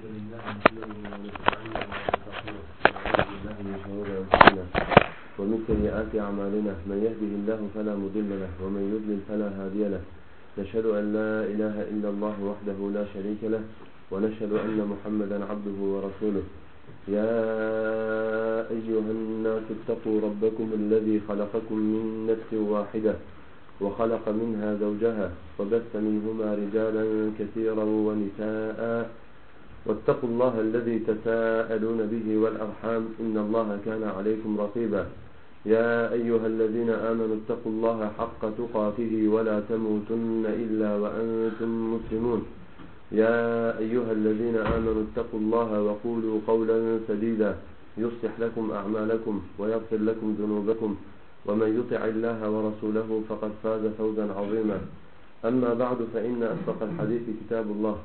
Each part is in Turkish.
الحمد لله انفسنا ومن سيئات أعمالنا من يهده الله فلا مضل له ومن يضلل فلا هادي له. نشهد أن لا إله إلا الله وحده لا شريك له ونشهد أن محمدا عبده ورسوله. يا أيها الناس اتقوا ربكم الذي خلقكم من نفس واحدة وخلق منها زوجها وبث منهما رجالا كثيرا ونساء. واتقوا الله الذي تساءلون به والأرحام إن الله كان عليكم رقيبا. يا أيها الذين آمنوا اتقوا الله حق تقاته ولا تموتن إلا وأنتم مسلمون. يا أيها الذين آمنوا اتقوا الله وقولوا قولا سديدا يصلح لكم أعمالكم ويغفر لكم ذنوبكم. ومن يطع الله ورسوله فقد فاز فوزا عظيما. أما بعد فإن أصدق الحديث كتاب الله.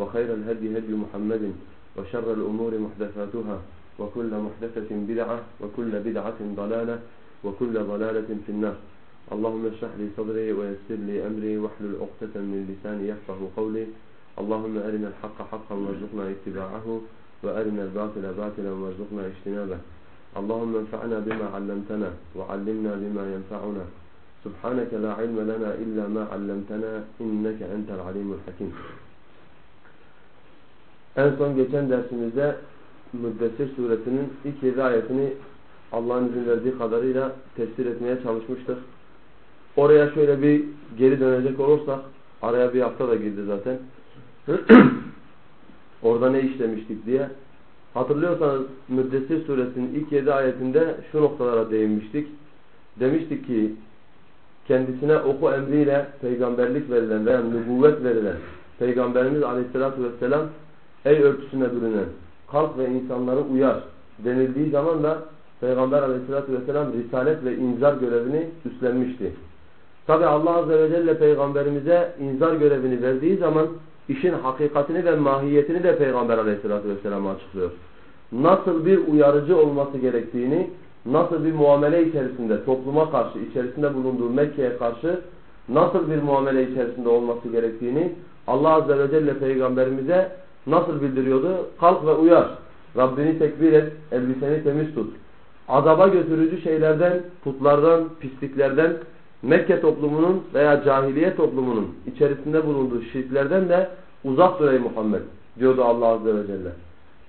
وخير الهدي هدي محمد وشر الأمور محدثاتها وكل محدثة بدعة وكل بدعة ضلالة وكل ضلالة في النار. اللهم اشرح لي صدري ويسر لي أمري واحلل عقدة من لساني يفقه قولي. اللهم أرنا الحق حقا وارزقنا اتباعه وأرنا الباطل باطلا وارزقنا اجتنابه. اللهم انفعنا بما علمتنا وعلمنا بما ينفعنا. سبحانك لا علم لنا إلا ما علمتنا إنك أنت العليم الحكيم. En son geçen dersimizde Müddessir suresinin ilk yedi ayetini Allah'ın izin verdiği kadarıyla tefsir etmeye çalışmıştık. Oraya şöyle bir geri dönecek olursak, araya bir hafta da girdi zaten. Orada ne işlemiştik diye. Hatırlıyorsanız Müddessir suresinin ilk yedi ayetinde şu noktalara değinmiştik. Demiştik ki kendisine oku emriyle peygamberlik verilen veya nübüvvet verilen Peygamberimiz aleyhissalatü vesselam ey örtüsüne bürünen kalk ve insanları uyar denildiği zaman da Peygamber aleyhissalatü vesselam risalet ve inzar görevini üstlenmişti. Tabi Allah azze ve celle peygamberimize inzar görevini verdiği zaman işin hakikatini ve mahiyetini de Peygamber aleyhissalatü vesselam açıklıyor. Nasıl bir uyarıcı olması gerektiğini, nasıl bir muamele içerisinde, topluma karşı, içerisinde bulunduğu Mekke'ye karşı nasıl bir muamele içerisinde olması gerektiğini Allah azze ve celle peygamberimize nasıl bildiriyordu? Kalk ve uyar. Rabbini tekbir et, elbiseni temiz tut. Azaba götürücü şeylerden, putlardan, pisliklerden, Mekke toplumunun veya cahiliye toplumunun içerisinde bulunduğu şirklerden de uzak dur ey Muhammed diyordu Allah Azze ve Celle.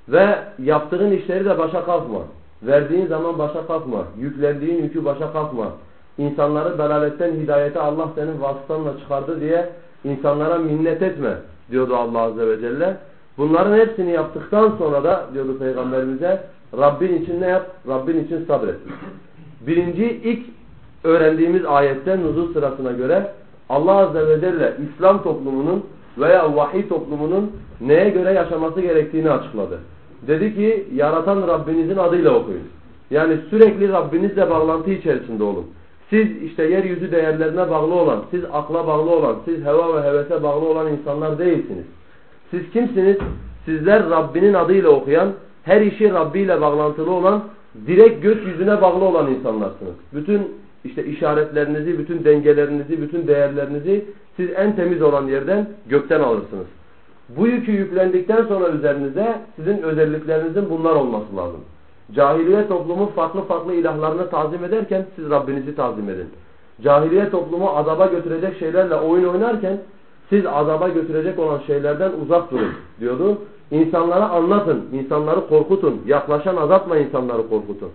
Ve yaptığın işleri de başa kalkma. Verdiğin zaman başa kalkma. Yüklendiğin yükü başa kalkma. İnsanları dalaletten hidayete Allah senin vasıtanla çıkardı diye insanlara minnet etme diyordu Allah Azze ve Celle. Bunların hepsini yaptıktan sonra da diyordu Peygamberimize Rabbin için ne yap? Rabbin için sabret. Birinci ilk öğrendiğimiz ayetten nuzul sırasına göre Allah Azze ve Celle İslam toplumunun veya vahiy toplumunun neye göre yaşaması gerektiğini açıkladı. Dedi ki yaratan Rabbinizin adıyla okuyun. Yani sürekli Rabbinizle bağlantı içerisinde olun. Siz işte yeryüzü değerlerine bağlı olan, siz akla bağlı olan, siz heva ve hevese bağlı olan insanlar değilsiniz. Siz kimsiniz? Sizler Rabbinin adıyla okuyan, her işi Rabbi ile bağlantılı olan, direkt gökyüzüne bağlı olan insanlarsınız. Bütün işte işaretlerinizi, bütün dengelerinizi, bütün değerlerinizi siz en temiz olan yerden gökten alırsınız. Bu yükü yüklendikten sonra üzerinize sizin özelliklerinizin bunlar olması lazım. Cahiliye toplumu farklı farklı ilahlarını tazim ederken siz Rabbinizi tazim edin. Cahiliye toplumu azaba götürecek şeylerle oyun oynarken siz azaba götürecek olan şeylerden uzak durun diyordu. İnsanlara anlatın, insanları korkutun, yaklaşan azapla insanları korkutun.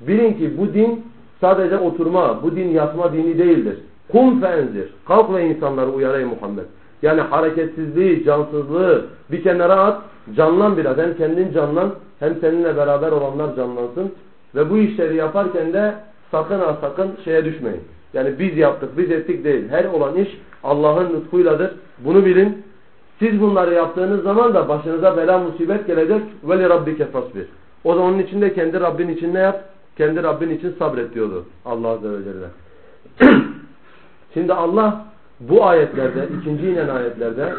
Bilin ki bu din sadece oturma, bu din yatma dini değildir. Kum feenzir, kalk ve insanları uyar Muhammed. Yani hareketsizliği, cansızlığı bir kenara at, canlan biraz. Hem kendin canlan, hem seninle beraber olanlar canlansın. Ve bu işleri yaparken de sakın ha sakın şeye düşmeyin. Yani biz yaptık, biz ettik değil. Her olan iş Allah'ın lütfuyladır. Bunu bilin. Siz bunları yaptığınız zaman da başınıza bela musibet gelecek. Veli rabbike fasbir. O zaman onun için de kendi Rabbin için ne yap? Kendi Rabbin için sabret diyordu Allah Azze ve Celle. Şimdi Allah bu ayetlerde, ikinci inen ayetlerde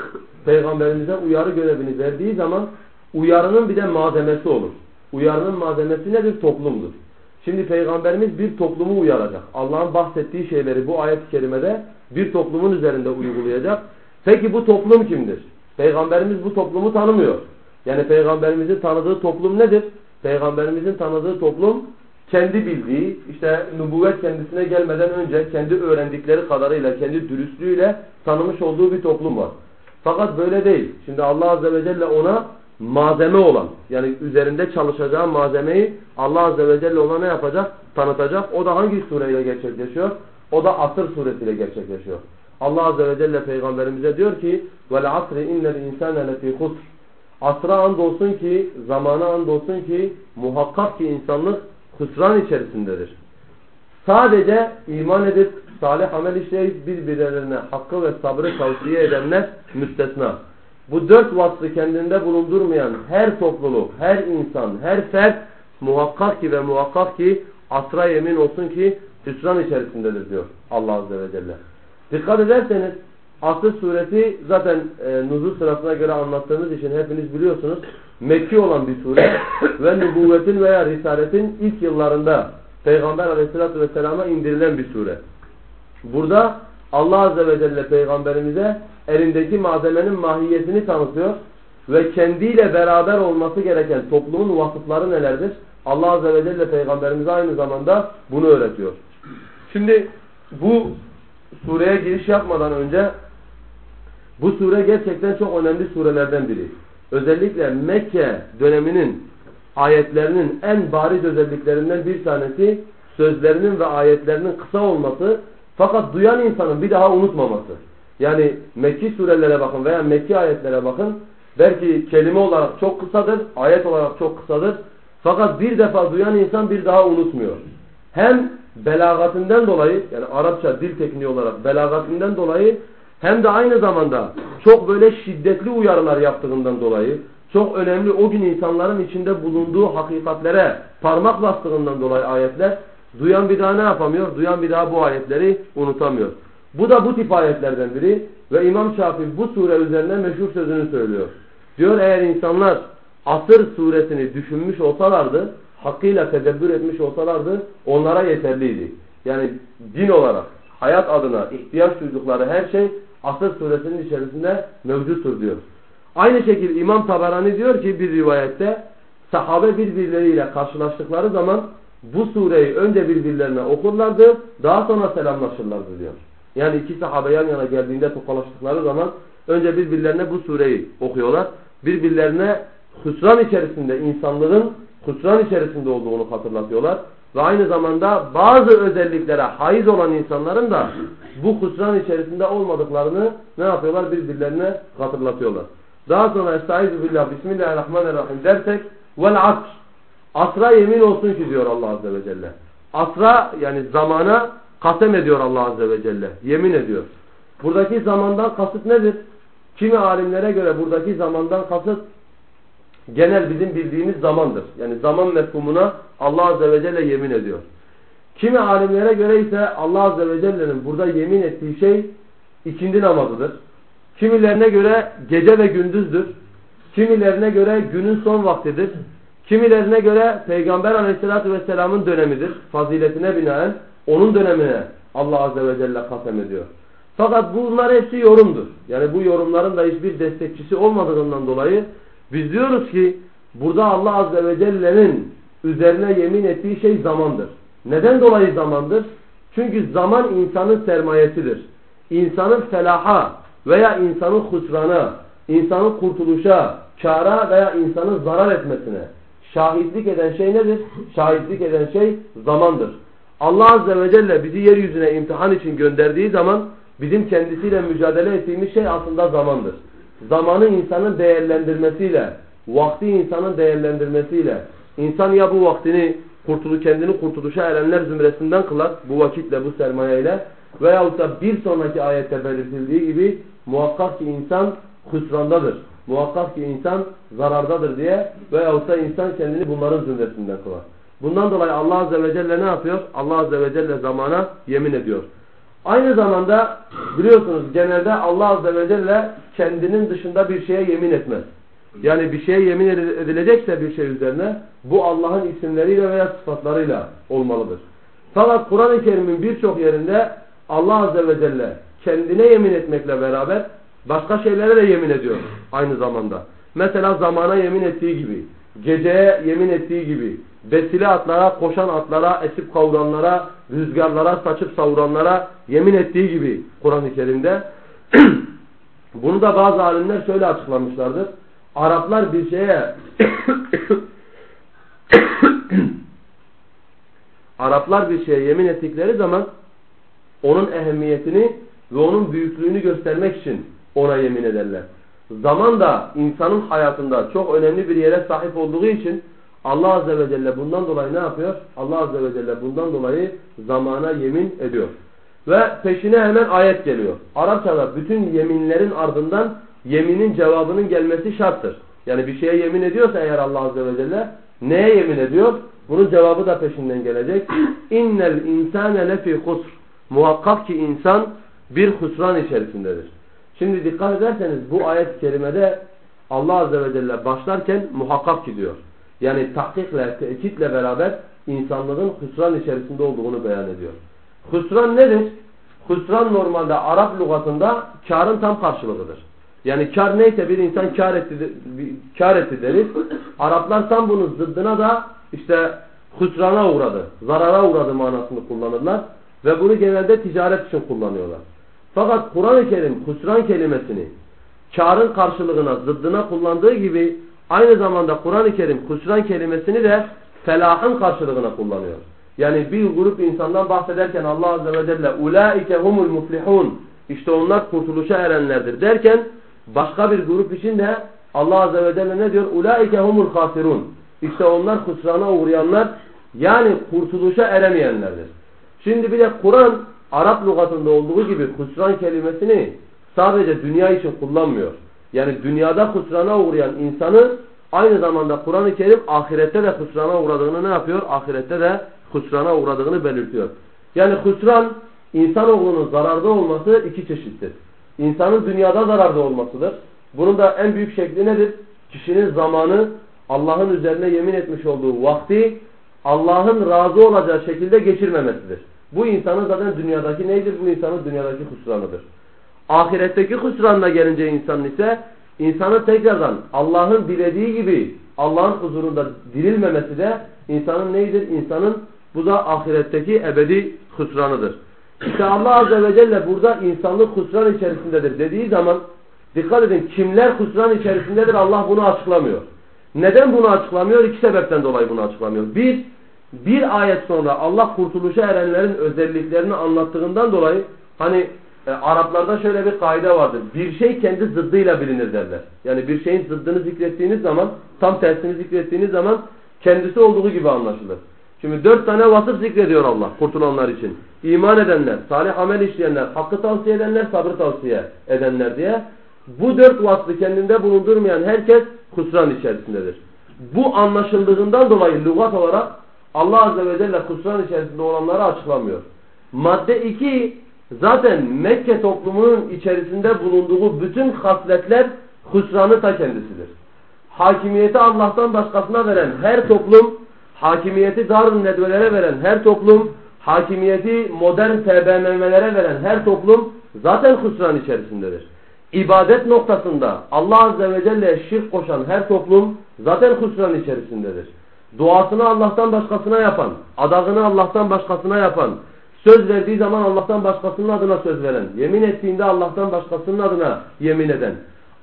peygamberimize uyarı görevini verdiği zaman uyarının bir de malzemesi olur. Uyarının malzemesi nedir? Toplumdur. Şimdi peygamberimiz bir toplumu uyaracak. Allah'ın bahsettiği şeyleri bu ayet-i kerimede bir toplumun üzerinde uygulayacak. Peki bu toplum kimdir? Peygamberimiz bu toplumu tanımıyor. Yani peygamberimizin tanıdığı toplum nedir? Peygamberimizin tanıdığı toplum kendi bildiği, işte nübüvvet kendisine gelmeden önce kendi öğrendikleri kadarıyla, kendi dürüstlüğüyle tanımış olduğu bir toplum var. Fakat böyle değil. Şimdi Allah Azze ve Celle ona malzeme olan, yani üzerinde çalışacağı malzemeyi Allah Azze ve Celle ona ne yapacak? Tanıtacak. O da hangi sureyle gerçekleşiyor? O da Asır suresiyle gerçekleşiyor. Allah Azze ve Celle Peygamberimize diyor ki "Vel asri innel insane lefî husr." Asra andolsun ki, zamana andolsun ki muhakkak ki insanlık hüsran içerisindedir. Sadece iman edip salih amel işleyip birbirlerine hakkı ve sabrı tavsiye edenler müstesna. Bu dört vasfı kendinde bulundurmayan her topluluk, her insan, her fert muhakkak ki ve muhakkak ki asra yemin olsun ki hüsran içerisindedir diyor Allah Azze ve Celle. Dikkat ederseniz Asr suresi zaten e, nuzul sırasına göre anlattığımız için hepiniz biliyorsunuz. Mekki olan bir sure ve nübüvvetin veya risaletin ilk yıllarında Peygamber aleyhissalatü vesselama indirilen bir sure. Burada Allah azze ve celle peygamberimize elindeki malzemenin mahiyetini tanıtıyor ve kendiyle beraber olması gereken toplumun vasıfları nelerdir? Allah azze ve celle peygamberimize aynı zamanda bunu öğretiyor. Şimdi bu sureye giriş yapmadan önce bu sure gerçekten çok önemli surelerden biri. Özellikle Mekke döneminin ayetlerinin en bariz özelliklerinden bir tanesi sözlerinin ve ayetlerinin kısa olması fakat duyan insanın bir daha unutmaması. Yani Mekki surelere bakın veya Mekki ayetlere bakın. Belki kelime olarak çok kısadır, ayet olarak çok kısadır. Fakat bir defa duyan insan bir daha unutmuyor. Hem belagatından dolayı yani Arapça dil tekniği olarak belagatından dolayı hem de aynı zamanda çok böyle şiddetli uyarılar yaptığından dolayı çok önemli o gün insanların içinde bulunduğu hakikatlere parmak bastığından dolayı ayetler duyan bir daha ne yapamıyor? Duyan bir daha bu ayetleri unutamıyor. Bu da bu tip ayetlerden biri ve İmam Şafii bu sure üzerine meşhur sözünü söylüyor. Diyor eğer insanlar Asır suresini düşünmüş olsalardı, hakkıyla tedebbür etmiş olsalardı onlara yeterliydi. Yani din olarak, hayat adına ihtiyaç duydukları her şey Asır suresinin içerisinde mevcuttur diyor. Aynı şekilde İmam Tabarani diyor ki bir rivayette sahabe birbirleriyle karşılaştıkları zaman bu sureyi önce birbirlerine okurlardı daha sonra selamlaşırlardı diyor. Yani iki sahabe yan yana geldiğinde tokalaştıkları zaman önce birbirlerine bu sureyi okuyorlar. Birbirlerine hüsran içerisinde insanlığın hüsran içerisinde olduğunu hatırlatıyorlar. Ve aynı zamanda bazı özelliklere haiz olan insanların da bu husran içerisinde olmadıklarını ne yapıyorlar? Birbirlerine hatırlatıyorlar. Daha sonra Estaizu billah Bismillahirrahmanirrahim dersek vel asr. Asra yemin olsun ki diyor Allah Azze ve Celle. Asra yani zamana kasem ediyor Allah Azze ve Celle. Yemin ediyor. Buradaki zamandan kasıt nedir? Kimi alimlere göre buradaki zamandan kasıt genel bizim bildiğimiz zamandır. Yani zaman mefhumuna Allah Azze ve Celle yemin ediyor. Kimi alimlere göre ise Allah Azze ve Celle'nin burada yemin ettiği şey ikindi namazıdır. Kimilerine göre gece ve gündüzdür. Kimilerine göre günün son vaktidir. Kimilerine göre Peygamber Aleyhisselatü vesselamın dönemidir. Faziletine binaen onun dönemine Allah Azze ve Celle kasem ediyor. Fakat bunlar hepsi yorumdur. Yani bu yorumların da hiçbir destekçisi olmadığından dolayı biz diyoruz ki burada Allah Azze ve Celle'nin üzerine yemin ettiği şey zamandır. Neden dolayı zamandır? Çünkü zaman insanın sermayesidir. İnsanın felaha veya insanın husrana, insanın kurtuluşa, kara veya insanın zarar etmesine şahitlik eden şey nedir? Şahitlik eden şey zamandır. Allah Azze ve Celle bizi yeryüzüne imtihan için gönderdiği zaman bizim kendisiyle mücadele ettiğimiz şey aslında zamandır. Zamanı insanın değerlendirmesiyle, vakti insanın değerlendirmesiyle, insan ya bu vaktini kurtulu kendini kurtuluşa erenler zümresinden kılar bu vakitle bu sermayeyle veyahut da bir sonraki ayette belirtildiği gibi muhakkak ki insan hüsrandadır. Muhakkak ki insan zarardadır diye veyahut da insan kendini bunların zümresinden kılar. Bundan dolayı Allah Azze ve Celle ne yapıyor? Allah Azze ve Celle zamana yemin ediyor. Aynı zamanda biliyorsunuz genelde Allah Azze ve Celle kendinin dışında bir şeye yemin etmez. Yani bir şeye yemin edilecekse bir şey üzerine bu Allah'ın isimleriyle veya sıfatlarıyla olmalıdır. Fakat Kur'an-ı Kerim'in birçok yerinde Allah Azze ve Celle kendine yemin etmekle beraber başka şeylere de yemin ediyor aynı zamanda. Mesela zamana yemin ettiği gibi, geceye yemin ettiği gibi, vesile atlara, koşan atlara, esip kavuranlara, rüzgarlara, saçıp savuranlara yemin ettiği gibi Kur'an-ı Kerim'de. Bunu da bazı alimler şöyle açıklamışlardır. Araplar bir şeye Araplar bir şeye yemin ettikleri zaman onun ehemmiyetini ve onun büyüklüğünü göstermek için ona yemin ederler. Zaman da insanın hayatında çok önemli bir yere sahip olduğu için Allah Azze ve Celle bundan dolayı ne yapıyor? Allah Azze ve Celle bundan dolayı zamana yemin ediyor. Ve peşine hemen ayet geliyor. Arapçada bütün yeminlerin ardından yeminin cevabının gelmesi şarttır. Yani bir şeye yemin ediyorsa eğer Allah Azze ve Celle neye yemin ediyor? Bunun cevabı da peşinden gelecek. İnnel insane lefi husr. Muhakkak ki insan bir husran içerisindedir. Şimdi dikkat ederseniz bu ayet-i kerimede Allah Azze ve Celle başlarken muhakkak ki diyor. Yani tahkikle, tekitle beraber insanlığın husran içerisinde olduğunu beyan ediyor. Husran nedir? Husran normalde Arap lügatında karın tam karşılığıdır. Yani kar neyse bir insan kar etti, kar etti deriz. Araplar tam bunun zıddına da işte husrana uğradı, zarara uğradı manasını kullanırlar. Ve bunu genelde ticaret için kullanıyorlar. Fakat Kur'an-ı Kerim husran kelimesini karın karşılığına, zıddına kullandığı gibi aynı zamanda Kur'an-ı Kerim husran kelimesini de felahın karşılığına kullanıyor. Yani bir grup insandan bahsederken Allah Azze ve Celle ulaike humul muflihun işte onlar kurtuluşa erenlerdir derken başka bir grup için de Allah Azze ve Celle ne diyor? Ulaike humul hasirun işte onlar husrana uğrayanlar yani kurtuluşa eremeyenlerdir. Şimdi bir de Kur'an Arap lügatında olduğu gibi husran kelimesini sadece dünya için kullanmıyor. Yani dünyada husrana uğrayan insanı aynı zamanda Kur'an-ı Kerim ahirette de husrana uğradığını ne yapıyor? Ahirette de husrana uğradığını belirtiyor. Yani husran insanoğlunun zararda olması iki çeşittir. İnsanın dünyada zararda olmasıdır. Bunun da en büyük şekli nedir? Kişinin zamanı Allah'ın üzerine yemin etmiş olduğu vakti Allah'ın razı olacağı şekilde geçirmemesidir. Bu insanın zaten dünyadaki neydir? Bu insanın dünyadaki husranıdır. Ahiretteki husranına gelince insan ise insanı tekrardan Allah'ın dilediği gibi Allah'ın huzurunda dirilmemesi de insanın neydir? İnsanın bu da ahiretteki ebedi husranıdır. İşte Allah Azze ve Celle burada insanlık husran içerisindedir dediği zaman dikkat edin kimler husran içerisindedir Allah bunu açıklamıyor. Neden bunu açıklamıyor? İki sebepten dolayı bunu açıklamıyor. Bir, bir ayet sonra Allah kurtuluşa erenlerin özelliklerini anlattığından dolayı hani e, Araplarda şöyle bir kaide vardır. Bir şey kendi zıddıyla bilinir derler. Yani bir şeyin zıddını zikrettiğiniz zaman, tam tersini zikrettiğiniz zaman kendisi olduğu gibi anlaşılır. Şimdi dört tane vasıf zikrediyor Allah kurtulanlar için. İman edenler, salih amel işleyenler, hakkı tavsiye edenler, sabrı tavsiye edenler diye. Bu dört vasfı kendinde bulundurmayan herkes husran içerisindedir. Bu anlaşıldığından dolayı lügat olarak Allah Azze ve Celle husran içerisinde olanları açıklamıyor. Madde 2 zaten Mekke toplumunun içerisinde bulunduğu bütün hasletler husranı ta kendisidir. Hakimiyeti Allah'tan başkasına veren her toplum, hakimiyeti darun nedvelere veren her toplum, hakimiyeti modern TBMM'lere veren her toplum zaten husran içerisindedir. İbadet noktasında Allah Azze ve Celle'ye şirk koşan her toplum zaten husran içerisindedir. Duasını Allah'tan başkasına yapan, adağını Allah'tan başkasına yapan, söz verdiği zaman Allah'tan başkasının adına söz veren, yemin ettiğinde Allah'tan başkasının adına yemin eden,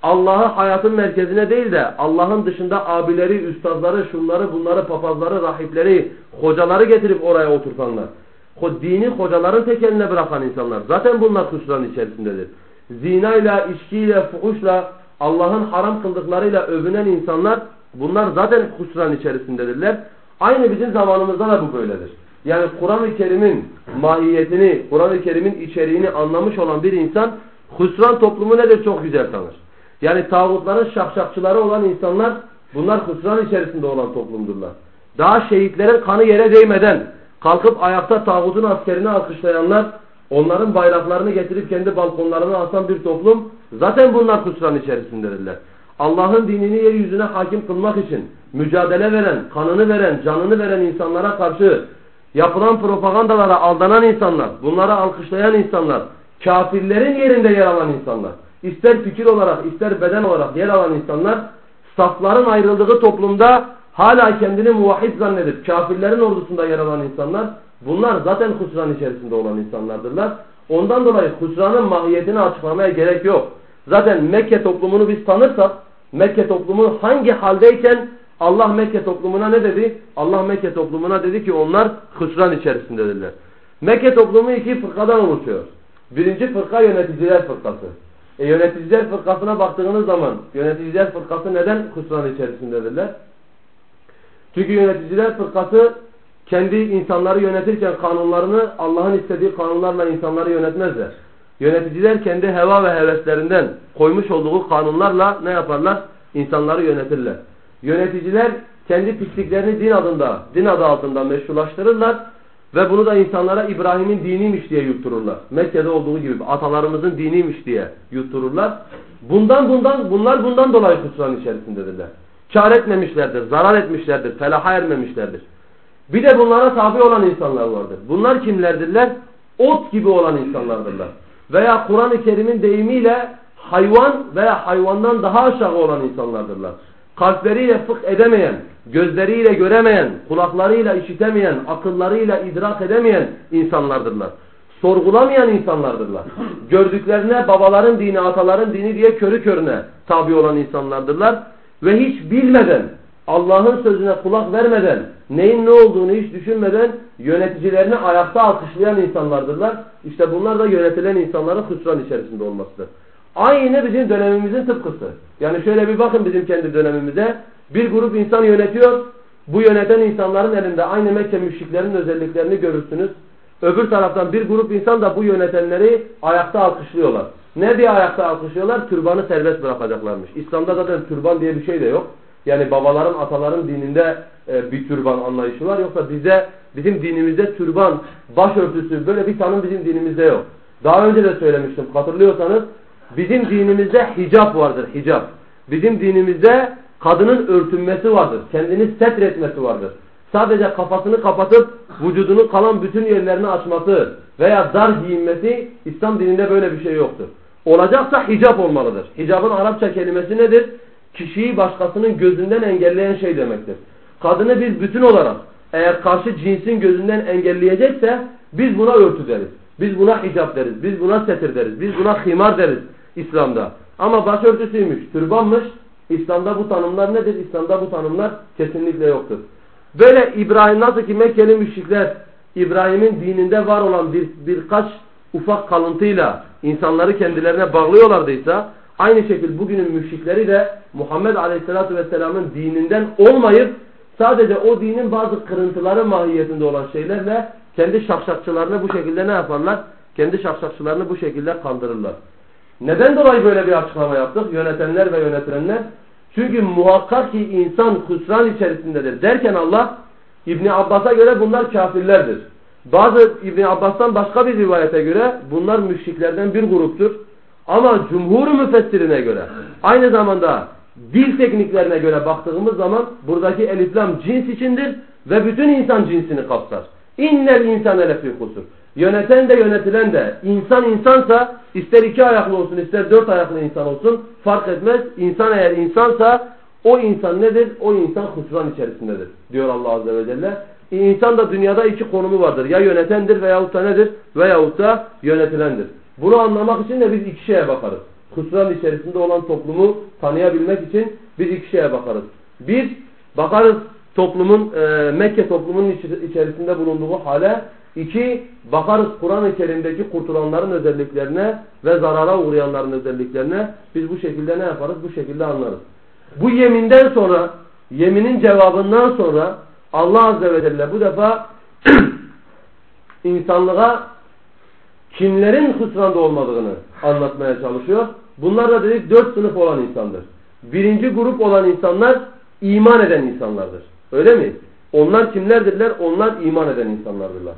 Allah'ı hayatın merkezine değil de Allah'ın dışında abileri, üstazları, şunları, bunları, papazları, rahipleri, hocaları getirip oraya oturtanlar. Dini hocaların tekeline bırakan insanlar. Zaten bunlar husran içerisindedir. Zinayla, içkiyle, fuhuşla, Allah'ın haram kıldıklarıyla övünen insanlar bunlar zaten husran içerisindedirler. Aynı bizim zamanımızda da bu böyledir. Yani Kur'an-ı Kerim'in mahiyetini, Kur'an-ı Kerim'in içeriğini anlamış olan bir insan husran toplumu nedir çok güzel tanır. Yani tağutların şakşakçıları olan insanlar bunlar husran içerisinde olan toplumdurlar. Daha şehitlerin kanı yere değmeden kalkıp ayakta tağutun askerini alkışlayanlar onların bayraklarını getirip kendi balkonlarına asan bir toplum zaten bunlar husran içerisindedirler. Allah'ın dinini yeryüzüne hakim kılmak için mücadele veren, kanını veren, canını veren insanlara karşı yapılan propagandalara aldanan insanlar, bunlara alkışlayan insanlar, kafirlerin yerinde yer alan insanlar, ister fikir olarak ister beden olarak yer alan insanlar safların ayrıldığı toplumda hala kendini muvahhid zannedip kafirlerin ordusunda yer alan insanlar bunlar zaten husran içerisinde olan insanlardırlar. Ondan dolayı husranın mahiyetini açıklamaya gerek yok. Zaten Mekke toplumunu biz tanırsak Mekke toplumu hangi haldeyken Allah Mekke toplumuna ne dedi? Allah Mekke toplumuna dedi ki onlar husran içerisindedirler. Mekke toplumu iki fırkadan oluşuyor. Birinci fırka yöneticiler fırkası. E yöneticiler fırkasına baktığınız zaman yöneticiler fırkası neden husran içerisindedirler? Çünkü yöneticiler fırkası kendi insanları yönetirken kanunlarını Allah'ın istediği kanunlarla insanları yönetmezler. Yöneticiler kendi heva ve heveslerinden koymuş olduğu kanunlarla ne yaparlar? İnsanları yönetirler. Yöneticiler kendi pisliklerini din adında, din adı altında meşrulaştırırlar ve bunu da insanlara İbrahim'in diniymiş diye yuttururlar. Mekke'de olduğu gibi atalarımızın diniymiş diye yuttururlar. Bundan bundan bunlar bundan dolayı husran içerisindedirler. Kar etmemişlerdir, zarar etmişlerdir, felaha ermemişlerdir. Bir de bunlara tabi olan insanlar vardır. Bunlar kimlerdirler? Ot gibi olan insanlardırlar. Veya Kur'an-ı Kerim'in deyimiyle hayvan veya hayvandan daha aşağı olan insanlardırlar. Kalpleriyle fıkh edemeyen, gözleriyle göremeyen, kulaklarıyla işitemeyen, akıllarıyla idrak edemeyen insanlardırlar. Sorgulamayan insanlardırlar. Gördüklerine babaların dini, ataların dini diye körü körüne tabi olan insanlardırlar. Ve hiç bilmeden, Allah'ın sözüne kulak vermeden, neyin ne olduğunu hiç düşünmeden yöneticilerini ayakta alkışlayan insanlardırlar. İşte bunlar da yönetilen insanların husran içerisinde olmasıdır. Aynı bizim dönemimizin tıpkısı. Yani şöyle bir bakın bizim kendi dönemimize. Bir grup insan yönetiyor. Bu yöneten insanların elinde aynı Mekke müşriklerinin özelliklerini görürsünüz. Öbür taraftan bir grup insan da bu yönetenleri ayakta alkışlıyorlar. Ne diye ayakta alkışlıyorlar? Türbanı serbest bırakacaklarmış. İslam'da zaten türban diye bir şey de yok. Yani babaların, ataların dininde e, bir türban anlayışı var. Yoksa bize, bizim dinimizde türban, başörtüsü böyle bir tanım bizim dinimizde yok. Daha önce de söylemiştim. Hatırlıyorsanız bizim dinimizde hicap vardır, hicap. Bizim dinimizde kadının örtünmesi vardır. Kendini setretmesi vardır. Sadece kafasını kapatıp vücudunun kalan bütün yerlerini açması veya dar giyinmesi İslam dininde böyle bir şey yoktur. Olacaksa hicap olmalıdır. Hicabın Arapça kelimesi nedir? Kişiyi başkasının gözünden engelleyen şey demektir. Kadını biz bütün olarak eğer karşı cinsin gözünden engelleyecekse biz buna örtü deriz. Biz buna hicap deriz. Biz buna setir deriz. Biz buna himar deriz İslam'da. Ama başörtüsüymüş, türbanmış. İslam'da bu tanımlar nedir? İslam'da bu tanımlar kesinlikle yoktur. Böyle İbrahim nasıl ki Mekkeli müşrikler İbrahim'in dininde var olan bir birkaç ufak kalıntıyla insanları kendilerine bağlıyorlardıysa aynı şekilde bugünün müşrikleri de Muhammed Aleyhisselatü Vesselam'ın dininden olmayıp sadece o dinin bazı kırıntıları mahiyetinde olan şeylerle kendi şakşakçılarını bu şekilde ne yaparlar? Kendi şakşakçılarını bu şekilde kandırırlar. Neden dolayı böyle bir açıklama yaptık? Yönetenler ve yönetilenler. Çünkü muhakkak ki insan husran içerisindedir. Derken Allah İbni Abbas'a göre bunlar kafirlerdir. Bazı İbni Abbas'tan başka bir rivayete göre bunlar müşriklerden bir gruptur. Ama cumhur müfessirine göre aynı zamanda dil tekniklerine göre baktığımız zaman buradaki eliflam cins içindir ve bütün insan cinsini kapsar. İnnel insane lefî kusur. Yöneten de yönetilen de insan insansa ister iki ayaklı olsun ister dört ayaklı insan olsun fark etmez. İnsan eğer insansa o insan nedir? O insan husran içerisindedir diyor Allah Azze ve Celle. İnsan da dünyada iki konumu vardır. Ya yönetendir veyahut da nedir? Veyahut da yönetilendir. Bunu anlamak için de biz iki şeye bakarız. Husran içerisinde olan toplumu tanıyabilmek için biz iki şeye bakarız. Bir, bakarız toplumun, e, Mekke toplumunun içerisinde bulunduğu hale. İki, bakarız Kur'an-ı Kerim'deki kurtulanların özelliklerine ve zarara uğrayanların özelliklerine. Biz bu şekilde ne yaparız? Bu şekilde anlarız. Bu yeminden sonra, yeminin cevabından sonra Allah Azze ve Celle bu defa insanlığa kimlerin husranda olmadığını anlatmaya çalışıyor. Bunlar da dedik dört sınıf olan insandır. Birinci grup olan insanlar iman eden insanlardır. Öyle mi? Onlar kimlerdirler? Onlar iman eden insanlardırlar.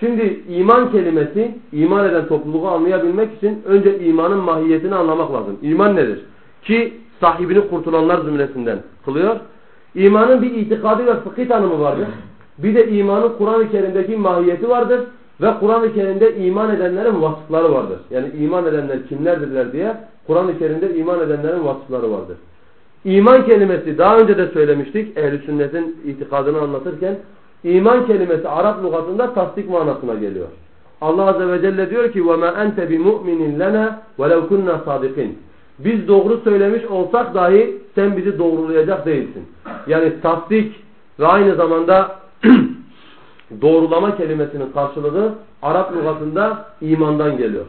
Şimdi iman kelimesi, iman eden topluluğu anlayabilmek için önce imanın mahiyetini anlamak lazım. İman nedir? Ki sahibini kurtulanlar zümresinden kılıyor. İmanın bir itikadi ve fıkhi tanımı vardır. Bir de imanın Kur'an-ı Kerim'deki mahiyeti vardır. Ve Kur'an-ı Kerim'de iman edenlerin vasıfları vardır. Yani iman edenler kimlerdirler diye Kur'an-ı Kerim'de iman edenlerin vasıfları vardır. İman kelimesi daha önce de söylemiştik ehli sünnetin itikadını anlatırken iman kelimesi Arap lügatında tasdik manasına geliyor. Allah azze ve celle diyor ki وَمَا أَنْتَ بِمُؤْمِنٍ لَنَا وَلَوْ كُنَّا صَادِقِينَ Biz doğru söylemiş olsak dahi sen bizi doğrulayacak değilsin. Yani tasdik ve aynı zamanda doğrulama kelimesinin karşılığı Arap lügatında imandan geliyor.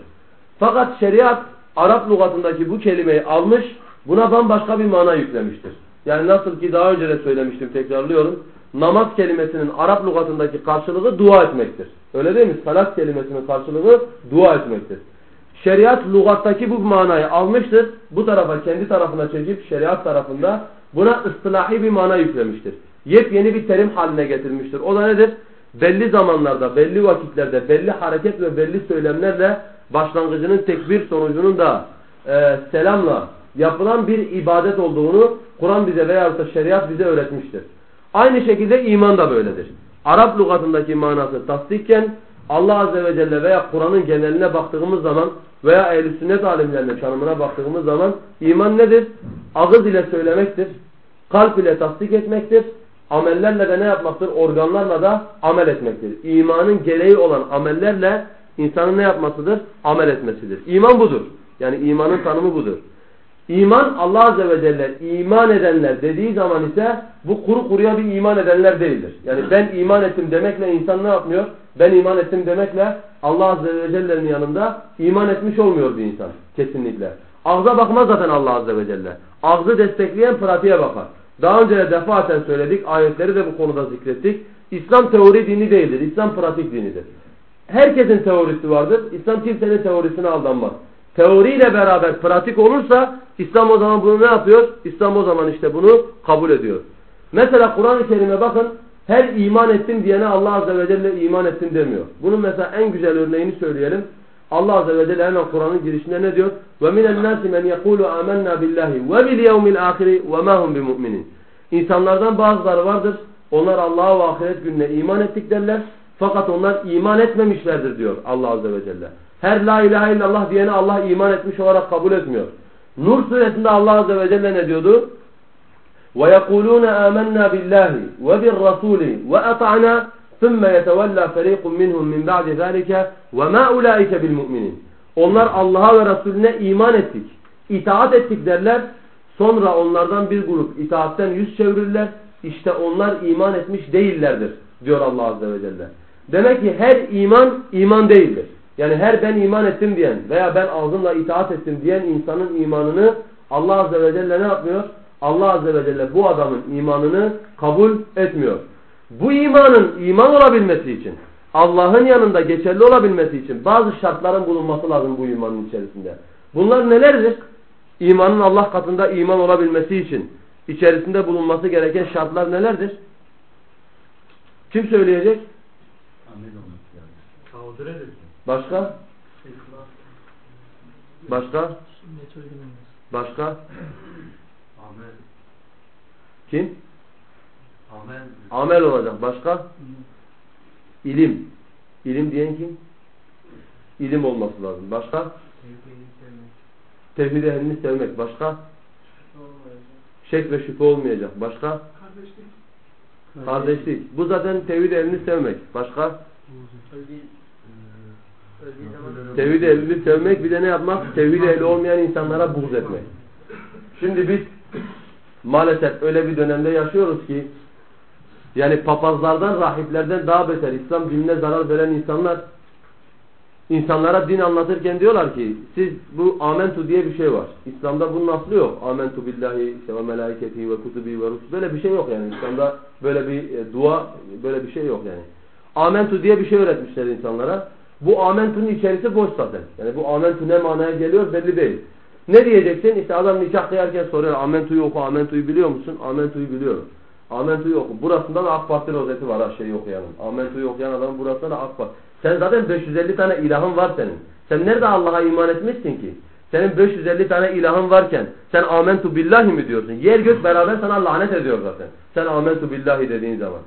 Fakat şeriat Arap lügatındaki bu kelimeyi almış, buna bambaşka bir mana yüklemiştir. Yani nasıl ki daha önce de söylemiştim, tekrarlıyorum. Namaz kelimesinin Arap lügatındaki karşılığı dua etmektir. Öyle değil mi? Salat kelimesinin karşılığı dua etmektir. Şeriat lügattaki bu manayı almıştır. Bu tarafa kendi tarafına çekip şeriat tarafında buna ıstılahi bir mana yüklemiştir. Yepyeni bir terim haline getirmiştir. O da nedir? Belli zamanlarda, belli vakitlerde, belli hareket ve belli söylemlerle başlangıcının tekbir sonucunun da e, selamla yapılan bir ibadet olduğunu Kur'an bize veya da şeriat bize öğretmiştir. Aynı şekilde iman da böyledir. Arap lügatındaki manası tasdikken Allah Azze ve Celle veya Kur'an'ın geneline baktığımız zaman veya ehl sünnet alimlerine tanımına baktığımız zaman iman nedir? Ağız ile söylemektir. Kalp ile tasdik etmektir. Amellerle de ne yapmaktır? Organlarla da amel etmektir. İmanın gereği olan amellerle insanın ne yapmasıdır? Amel etmesidir. İman budur. Yani imanın tanımı budur. İman Allah Azze ve Celle iman edenler dediği zaman ise bu kuru kuruya bir iman edenler değildir. Yani ben iman ettim demekle insan ne yapmıyor? Ben iman ettim demekle Allah Azze ve Celle'nin yanında iman etmiş olmuyor bir insan. Kesinlikle. Ağza bakmaz zaten Allah Azze ve Celle. Ağzı destekleyen pratiğe bakar. Daha önce de defaten söyledik. Ayetleri de bu konuda zikrettik. İslam teori dini değildir. İslam pratik dinidir. Herkesin teorisi vardır. İslam kimsenin teorisine aldanmaz Teoriyle beraber pratik olursa İslam o zaman bunu ne yapıyor? İslam o zaman işte bunu kabul ediyor. Mesela Kur'an-ı Kerim'e bakın her iman ettim diyene Allah Azze ve Celle iman ettim demiyor. Bunun mesela en güzel örneğini söyleyelim. Allah Azze ve Celle hemen Kur'an'ın girişinde ne diyor? وَمِنَ النَّاسِ مَنْ يَقُولُ آمَنَّا بِاللّٰهِ وَبِالْيَوْمِ الْآخِرِ وَمَا هُمْ بِمُؤْمِنِينَ İnsanlardan bazıları vardır. Onlar Allah'a ve ahiret gününe iman ettik derler. Fakat onlar iman etmemişlerdir diyor Allah Azze ve Celle. Her la ilahe illallah diyene Allah iman etmiş olarak kabul etmiyor. Nur suresinde Allah Azze ve Celle ne diyordu? وَيَقُولُونَ آمَنَّا بِاللّٰهِ وَبِالرَّسُولِ وَأَطَعْنَا ثُمَّ يَتَوَلَّى فَرِيقٌ مِّنْهُمْ مِنْ بَعْدِ ذَٰلِكَ وَمَا أُولَٰئِكَ بِالْمُؤْمِنِينَ Onlar Allah'a ve Resulüne iman ettik, itaat ettik derler. Sonra onlardan bir grup itaatten yüz çevirirler. İşte onlar iman etmiş değillerdir diyor Allah Azze ve Celle. Demek ki her iman iman değildir. Yani her ben iman ettim diyen veya ben ağzımla itaat ettim diyen insanın imanını Allah Azze ve Celle ne yapmıyor? Allah Azze ve Celle bu adamın imanını kabul etmiyor. Bu imanın iman olabilmesi için, Allah'ın yanında geçerli olabilmesi için bazı şartların bulunması lazım bu imanın içerisinde. Bunlar nelerdir? İmanın Allah katında iman olabilmesi için içerisinde bulunması gereken şartlar nelerdir? Kim söyleyecek? Başka? Başka? Başka? Amel. Kim? Amel. Amel olacak. Başka? İlim. İlim diyen kim? İlim olması lazım. Başka? Tevhid ehlini sevmek. Başka? Şek ve şüphe olmayacak. Başka? Kardeşlik. Bu zaten tevhid ehlini sevmek. Başka? Tevhid ehlini sevmek bir de ne yapmak? Tevhid ehli olmayan insanlara buğz etmek. Şimdi biz maalesef öyle bir dönemde yaşıyoruz ki yani papazlardan, rahiplerden daha beter İslam dinine zarar veren insanlar insanlara din anlatırken diyorlar ki siz bu amentu diye bir şey var. İslam'da bunun aslı yok. Amentu billahi işte ve melaiketi ve kutubi ve rusul. Böyle bir şey yok yani. İslam'da böyle bir e, dua, böyle bir şey yok yani. Amentu diye bir şey öğretmişler insanlara. Bu amentunun içerisi boş zaten. Yani bu amentu ne manaya geliyor belli değil. Ne diyeceksin? İşte adam nikah kıyarken soruyor. Amentu'yu oku, Amentu'yu biliyor musun? Amentu'yu biliyorum. Amentu'yu oku. Burasında da AK Parti rozeti var ha şeyi okuyanın. Amentu'yu okuyan adamın burasında da AK Parti. Sen zaten 550 tane ilahın var senin. Sen nerede Allah'a iman etmişsin ki? Senin 550 tane ilahın varken sen amentu billahi mi diyorsun? Yer gök beraber sana lanet ediyor zaten. Sen amentu billahi dediğin zaman.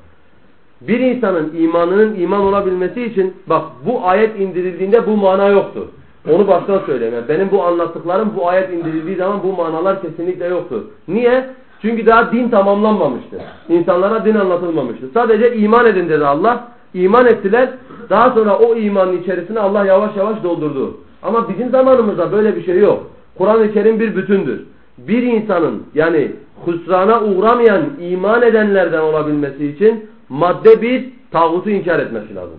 Bir insanın imanının iman olabilmesi için bak bu ayet indirildiğinde bu mana yoktu. Onu baştan söyleyeyim. Yani benim bu anlattıklarım bu ayet indirildiği zaman bu manalar kesinlikle yoktur. Niye? Çünkü daha din tamamlanmamıştı. İnsanlara din anlatılmamıştı. Sadece iman edin dedi Allah. İman ettiler. Daha sonra o imanın içerisine Allah yavaş yavaş doldurdu. Ama bizim zamanımızda böyle bir şey yok. Kur'an-ı Kerim bir bütündür. Bir insanın yani husrana uğramayan iman edenlerden olabilmesi için madde bir tağutu inkar etmesi lazım.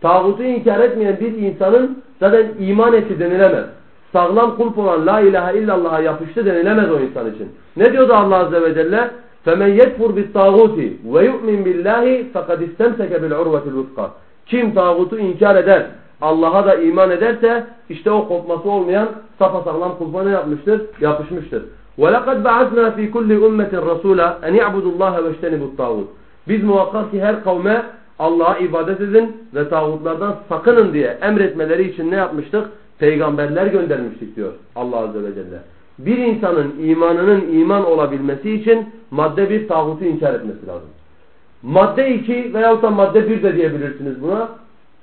Tağutu inkar etmeyen bir insanın zaten iman etti denilemez. Sağlam kulp olan la ilahe illallah'a yapıştı denilemez o insan için. Ne diyordu Allah Azze ve Celle? فَمَنْ يَكْفُرْ بِالطَّاغُوتِ وَيُؤْمِنْ بِاللّٰهِ فَقَدْ اِسْتَمْسَكَ بِالْعُرْوَةِ الْوُثْقَى Kim tağutu inkar eder, Allah'a da iman ederse işte o kopması olmayan sapasağlam kulpa ne yapmıştır? Yapışmıştır. وَلَقَدْ بَعَثْنَا ف۪ي كُلِّ اُمَّةٍ رَسُولًا اَنْ يَعْبُدُ اللّٰهَ وَاجْتَنِبُ الطَّاغُوتِ Biz muhakkak ki her kavme Allah'a ibadet edin ve tağutlardan sakının diye emretmeleri için ne yapmıştık? Peygamberler göndermiştik diyor Allah Azze ve Celle. Bir insanın imanının iman olabilmesi için madde bir tağutu inkar etmesi lazım. Madde iki veyahut da madde bir de diyebilirsiniz buna.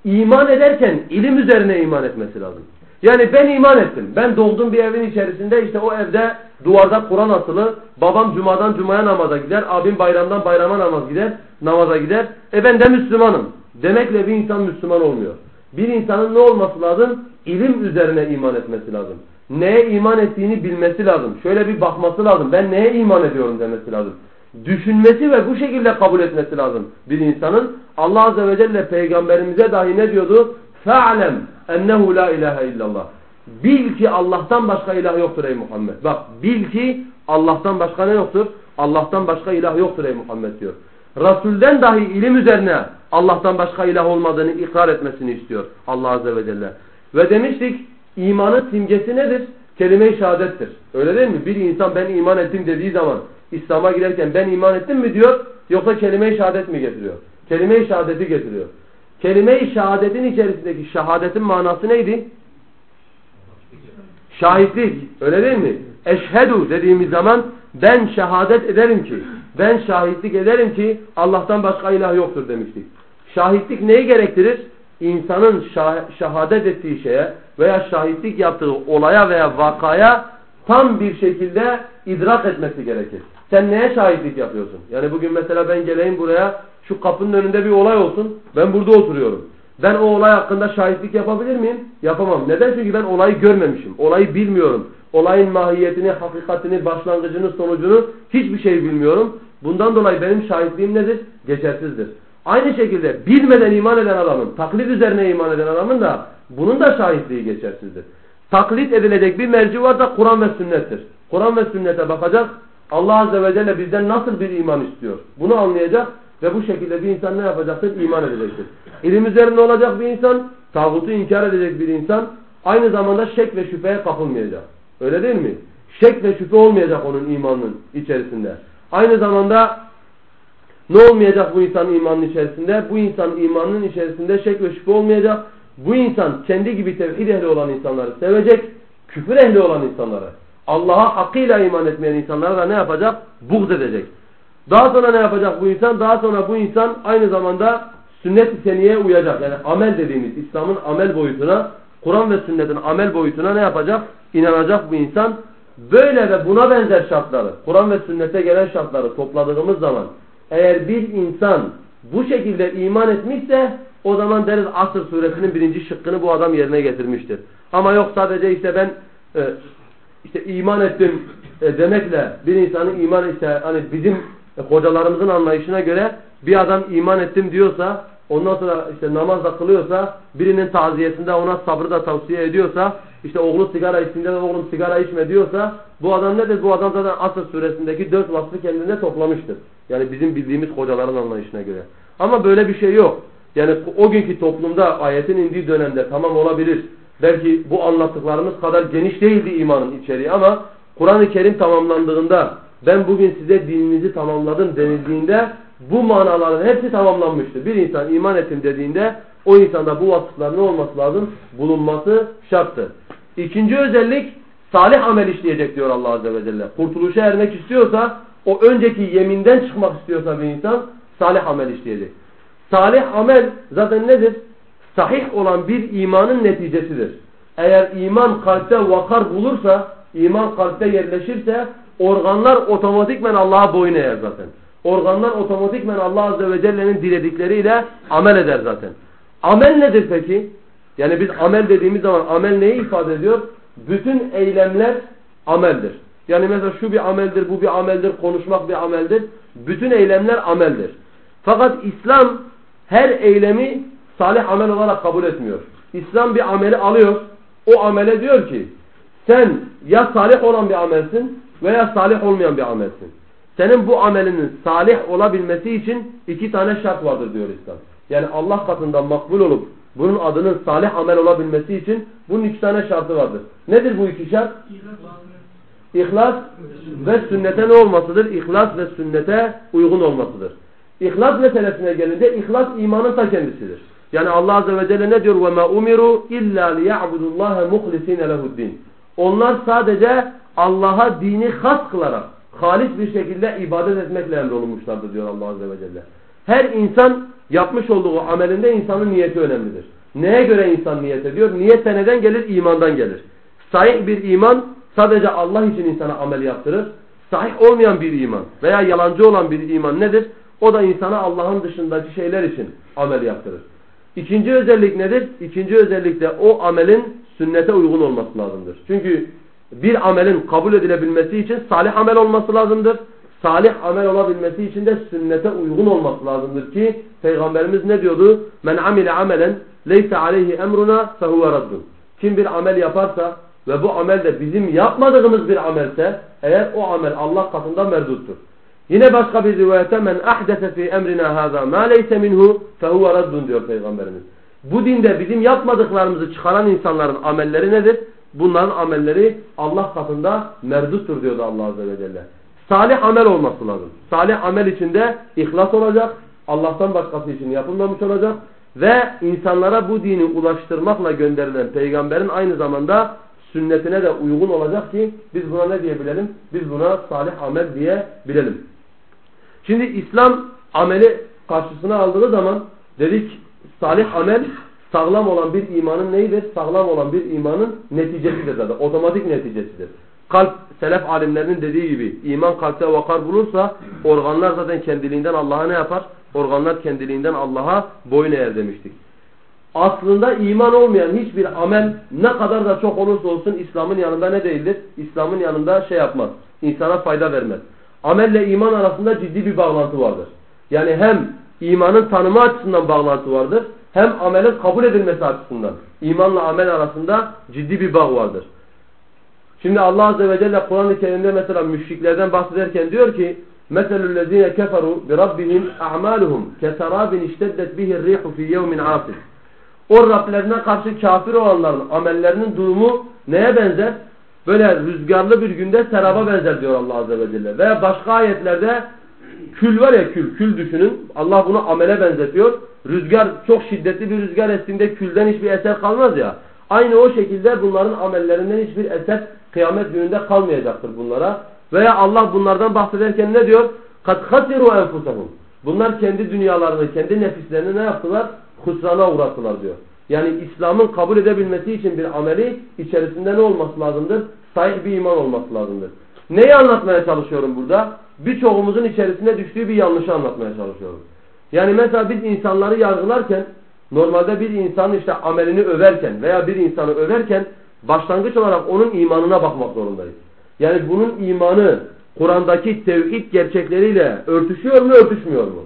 İman ederken ilim üzerine iman etmesi lazım. Yani ben iman ettim. Ben doğdum bir evin içerisinde işte o evde duvarda Kur'an asılı. Babam cumadan cumaya namaza gider. Abim bayramdan bayrama namaz gider, namaza gider. E ben de Müslümanım. Demekle bir insan Müslüman olmuyor. Bir insanın ne olması lazım? İlim üzerine iman etmesi lazım Neye iman ettiğini bilmesi lazım. Şöyle bir bakması lazım. Ben neye iman ediyorum demesi lazım. Düşünmesi ve bu şekilde kabul etmesi lazım bir insanın. Allah Azze ve Celle peygamberimize dahi ne diyordu? فَعْلَمْ اَنَّهُ la ilahe illallah. Bil ki Allah'tan başka ilah yoktur ey Muhammed. Bak bil ki Allah'tan başka ne yoktur? Allah'tan başka ilah yoktur ey Muhammed diyor. Rasulden dahi ilim üzerine Allah'tan başka ilah olmadığını ikrar etmesini istiyor Allah Azze ve Celle. Ve demiştik imanın simgesi nedir? Kelime-i şehadettir. Öyle değil mi? Bir insan ben iman ettim dediği zaman İslam'a girerken ben iman ettim mi diyor yoksa kelime-i şehadet mi getiriyor? Kelime-i şehadeti getiriyor. Kelime-i şehadetin içerisindeki şehadetin manası neydi? Şahitlik. Öyle değil mi? Eşhedü dediğimiz zaman ben şehadet ederim ki, ben şahitlik ederim ki Allah'tan başka ilah yoktur demiştik. Şahitlik neyi gerektirir? İnsanın şah şehadet ettiği şeye veya şahitlik yaptığı olaya veya vakaya tam bir şekilde idrak etmesi gerekir. Sen neye şahitlik yapıyorsun? Yani bugün mesela ben geleyim buraya şu kapının önünde bir olay olsun. Ben burada oturuyorum. Ben o olay hakkında şahitlik yapabilir miyim? Yapamam. Neden? Çünkü ben olayı görmemişim. Olayı bilmiyorum. Olayın mahiyetini, hakikatini, başlangıcını, sonucunu hiçbir şey bilmiyorum. Bundan dolayı benim şahitliğim nedir? Geçersizdir. Aynı şekilde bilmeden iman eden adamın, taklit üzerine iman eden adamın da bunun da şahitliği geçersizdir. Taklit edilecek bir merci var da Kur'an ve sünnettir. Kur'an ve sünnete bakacak. Allah Azze ve Celle bizden nasıl bir iman istiyor? Bunu anlayacak ve bu şekilde bir insan ne yapacaktır? İman edecektir. İlim üzerine olacak bir insan, tağutu inkar edecek bir insan, aynı zamanda şek ve şüpheye kapılmayacak. Öyle değil mi? Şek ve şüphe olmayacak onun imanının içerisinde. Aynı zamanda ne olmayacak bu insanın imanın içerisinde? Bu insan imanının içerisinde şek ve şüphe olmayacak. Bu insan kendi gibi tevhid ehli olan insanları sevecek, küfür ehli olan insanları, Allah'a hakkıyla iman etmeyen insanlara da ne yapacak? Buğd edecek. Daha sonra ne yapacak bu insan? Daha sonra bu insan aynı zamanda sünnet-i seniyeye uyacak. Yani amel dediğimiz İslam'ın amel boyutuna, Kur'an ve sünnetin amel boyutuna ne yapacak? İnanacak bu insan. Böyle ve buna benzer şartları, Kur'an ve sünnete gelen şartları topladığımız zaman eğer bir insan bu şekilde iman etmişse o zaman deriz Asr suresinin birinci şıkkını bu adam yerine getirmiştir. Ama yok sadece işte ben e, işte iman ettim e, demekle bir insanın iman işte hani bizim e, hocalarımızın anlayışına göre bir adam iman ettim diyorsa ondan sonra işte namaz da kılıyorsa birinin taziyesinde ona sabrı da tavsiye ediyorsa işte oğlu sigara içtiğinde de oğlum sigara içme diyorsa bu adam nedir? Bu adam zaten Asr suresindeki dört vasfı kendine toplamıştır. Yani bizim bildiğimiz hocaların anlayışına göre. Ama böyle bir şey yok. Yani o günkü toplumda ayetin indiği dönemde tamam olabilir. Belki bu anlattıklarımız kadar geniş değildi imanın içeriği ama Kur'an-ı Kerim tamamlandığında ben bugün size dininizi tamamladım denildiğinde bu manaların hepsi tamamlanmıştır. Bir insan iman ettim dediğinde o insanda bu vasıflar ne olması lazım? Bulunması şarttır. İkinci özellik salih amel işleyecek diyor Allah Azze ve Celle. Kurtuluşa ermek istiyorsa o önceki yeminden çıkmak istiyorsa bir insan salih amel işleyecek. Salih amel zaten nedir? Sahih olan bir imanın neticesidir. eğer iman kalpte vakar bulursa, iman kalpte yerleşirse organlar otomatikmen Allah'a boyun eğer zaten. Organlar otomatikmen Allah Azze ve Celle'nin diledikleriyle amel eder zaten. Amel nedir peki? Yani biz amel dediğimiz zaman amel neyi ifade ediyor? Bütün eylemler ameldir. Yani mesela şu bir ameldir, bu bir ameldir, konuşmak bir ameldir. Bütün eylemler ameldir. Fakat İslam her eylemi salih amel olarak kabul etmiyor. İslam bir ameli alıyor. O amele diyor ki sen ya salih olan bir amelsin veya salih olmayan bir amelsin. Senin bu amelinin salih olabilmesi için iki tane şart vardır diyor İslam. Yani Allah katından makbul olup bunun adının salih amel olabilmesi için bunun iki tane şartı vardır. Nedir bu iki şart? İhlas ve sünnete ne olmasıdır? İhlas ve sünnete uygun olmasıdır. İhlas meselesine gelince ihlas imanın ta kendisidir. Yani Allah Azze ve Celle ne diyor? وَمَا اُمِرُوا اِلَّا لِيَعْبُدُ اللّٰهَ مُخْلِس۪ينَ لَهُ الدِّينَ Onlar sadece Allah'a dini has kılarak, halis bir şekilde ibadet etmekle emrolunmuşlardır diyor Allah Azze ve Celle. Her insan yapmış olduğu amelinde insanın niyeti önemlidir. Neye göre insan niyet ediyor? Niyet de neden gelir? İmandan gelir. Sahih bir iman sadece Allah için insana amel yaptırır. Sahih olmayan bir iman veya yalancı olan bir iman nedir? O da insana Allah'ın dışındaki şeyler için amel yaptırır. İkinci özellik nedir? İkinci özellik de o amelin sünnete uygun olması lazımdır. Çünkü bir amelin kabul edilebilmesi için salih amel olması lazımdır. Salih amel olabilmesi için de sünnete uygun olması lazımdır ki Peygamberimiz ne diyordu? Men amile amelen leyse aleyhi emruna fehuve raddun. Kim bir amel yaparsa ve bu amel de bizim yapmadığımız bir amelse eğer o amel Allah katında merduttur. Yine başka bir rivayete men ahdese fi emrina haza ma leyse minhu fehuve raddun diyor Peygamberimiz. Bu dinde bizim yapmadıklarımızı çıkaran insanların amelleri nedir? Bunların amelleri Allah katında merduttur diyordu Allah Azze ve Celle. Salih amel olması lazım. Salih amel içinde ihlas olacak. Allah'tan başkası için yapılmamış olacak. Ve insanlara bu dini ulaştırmakla gönderilen peygamberin aynı zamanda sünnetine de uygun olacak ki biz buna ne diyebilelim? Biz buna salih amel diyebilelim. Şimdi İslam ameli karşısına aldığı zaman dedik salih amel sağlam olan bir imanın neyidir? Sağlam olan bir imanın neticesidir zaten. Otomatik neticesidir. Kalp, selef alimlerinin dediği gibi iman kalpte vakar bulursa organlar zaten kendiliğinden Allah'a ne yapar? Organlar kendiliğinden Allah'a boyun eğer demiştik. Aslında iman olmayan hiçbir amel ne kadar da çok olursa olsun İslam'ın yanında ne değildir? İslam'ın yanında şey yapmaz. İnsana fayda vermez Amelle iman arasında ciddi bir bağlantı vardır. Yani hem imanın tanımı açısından bağlantı vardır hem amelin kabul edilmesi açısından. imanla amel arasında ciddi bir bağ vardır. Şimdi Allah Azze ve Celle Kur'an-ı Kerim'de mesela müşriklerden bahsederken diyor ki مَثَلُ الَّذ۪ينَ كَفَرُوا بِرَبِّهِمْ أَعْمَالُهُمْ كَسَرَابٍ اِشْتَدَّتْ بِهِ الرِّيحُ فِي يَوْمٍ عَاصِفٍ O Rablerine karşı kafir olanların amellerinin durumu neye benzer? Böyle rüzgarlı bir günde seraba benzer diyor Allah Azze ve Celle. Veya başka ayetlerde kül var ya kül, kül düşünün. Allah bunu amele benzetiyor. Rüzgar çok şiddetli bir rüzgar estiğinde külden hiçbir eser kalmaz ya. Aynı o şekilde bunların amellerinden hiçbir eser kıyamet gününde kalmayacaktır bunlara. Veya Allah bunlardan bahsederken ne diyor? Kat hasiru enfusahum. Bunlar kendi dünyalarını, kendi nefislerini ne yaptılar? Husrana uğrattılar diyor. Yani İslam'ın kabul edebilmesi için bir ameli içerisinde ne olması lazımdır? Sahih bir iman olması lazımdır. Neyi anlatmaya çalışıyorum burada? Birçoğumuzun içerisinde düştüğü bir yanlışı anlatmaya çalışıyorum. Yani mesela biz insanları yargılarken normalde bir insan işte amelini överken veya bir insanı överken başlangıç olarak onun imanına bakmak zorundayız. Yani bunun imanı Kur'an'daki tevhid gerçekleriyle örtüşüyor mu örtüşmüyor mu?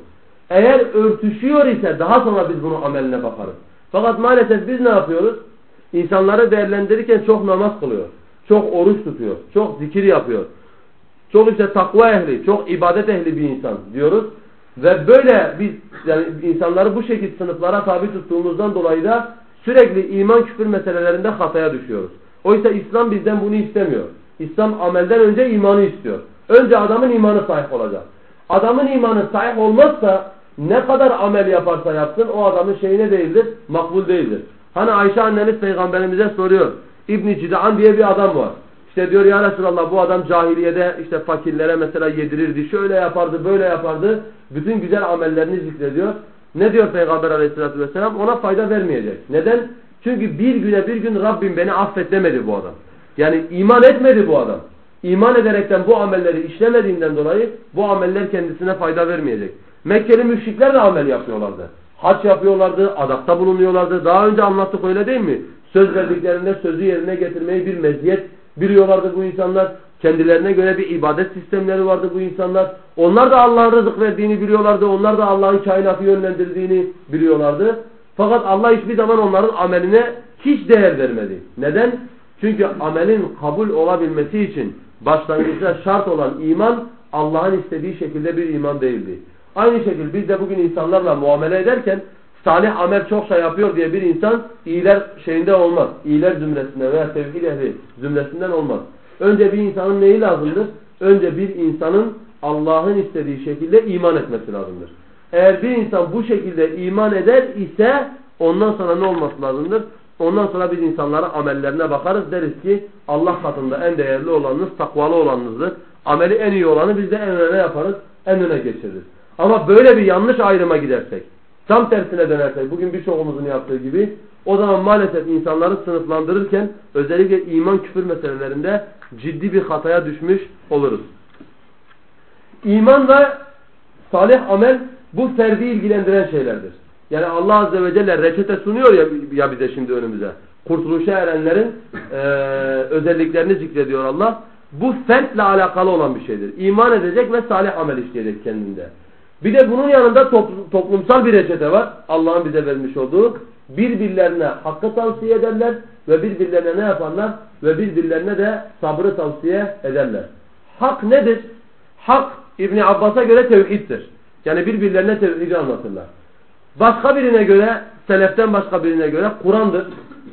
Eğer örtüşüyor ise daha sonra biz bunun ameline bakarız. Fakat maalesef biz ne yapıyoruz? İnsanları değerlendirirken çok namaz kılıyor. Çok oruç tutuyor. Çok zikir yapıyor. Çok işte takva ehli, çok ibadet ehli bir insan diyoruz. Ve böyle biz yani insanları bu şekilde sınıflara tabi tuttuğumuzdan dolayı da sürekli iman küfür meselelerinde hataya düşüyoruz. Oysa İslam bizden bunu istemiyor. İslam amelden önce imanı istiyor. Önce adamın imanı sahip olacak. Adamın imanı sahip olmazsa ne kadar amel yaparsa yapsın o adamın şeyine değildir, makbul değildir. Hani Ayşe annemiz peygamberimize soruyor. İbn-i Cida'an diye bir adam var. İşte diyor ya Resulallah bu adam cahiliyede işte fakirlere mesela yedirirdi, şöyle yapardı, böyle yapardı. Bütün güzel amellerini zikrediyor. Ne diyor Peygamber aleyhissalatü vesselam? Ona fayda vermeyecek. Neden? Çünkü bir güne bir gün Rabbim beni affet demedi bu adam. Yani iman etmedi bu adam. İman ederekten bu amelleri işlemediğinden dolayı bu ameller kendisine fayda vermeyecek. Mekkeli müşrikler de amel yapıyorlardı. Haç yapıyorlardı, adakta bulunuyorlardı. Daha önce anlattık öyle değil mi? Söz verdiklerinde sözü yerine getirmeyi bir meziyet biliyorlardı bu insanlar. Kendilerine göre bir ibadet sistemleri vardı bu insanlar. Onlar da Allah'ın rızık verdiğini biliyorlardı. Onlar da Allah'ın kainatı yönlendirdiğini biliyorlardı. Fakat Allah hiçbir zaman onların ameline hiç değer vermedi. Neden? Çünkü amelin kabul olabilmesi için başlangıçta şart olan iman Allah'ın istediği şekilde bir iman değildi. Aynı şekilde biz de bugün insanlarla muamele ederken salih amel çok şey yapıyor diye bir insan iyiler şeyinde olmaz. İyiler zümresinden veya tevhid ehli zümresinden olmaz. Önce bir insanın neyi lazımdır? Önce bir insanın Allah'ın istediği şekilde iman etmesi lazımdır. Eğer bir insan bu şekilde iman eder ise ondan sonra ne olması lazımdır? Ondan sonra biz insanlara amellerine bakarız. Deriz ki Allah katında en değerli olanınız takvalı olanınızdır. Ameli en iyi olanı biz de en öne yaparız? En öne geçiririz. Ama böyle bir yanlış ayrıma gidersek, tam tersine dönersek, bugün birçoğumuzun yaptığı gibi, o zaman maalesef insanları sınıflandırırken özellikle iman küfür meselelerinde ciddi bir hataya düşmüş oluruz. İman ve salih amel bu ferdi ilgilendiren şeylerdir. Yani Allah Azze ve Celle reçete sunuyor ya, ya bize şimdi önümüze. Kurtuluşa erenlerin e, özelliklerini zikrediyor Allah. Bu fertle alakalı olan bir şeydir. İman edecek ve salih amel işleyecek kendinde. Bir de bunun yanında toplumsal bir reçete var. Allah'ın bize vermiş olduğu. Birbirlerine hakkı tavsiye ederler ve birbirlerine ne yaparlar? Ve birbirlerine de sabrı tavsiye ederler. Hak nedir? Hak İbni Abbas'a göre tevhiddir. Yani birbirlerine tevhidi anlatırlar. Başka birine göre, seleften başka birine göre Kur'an'dır.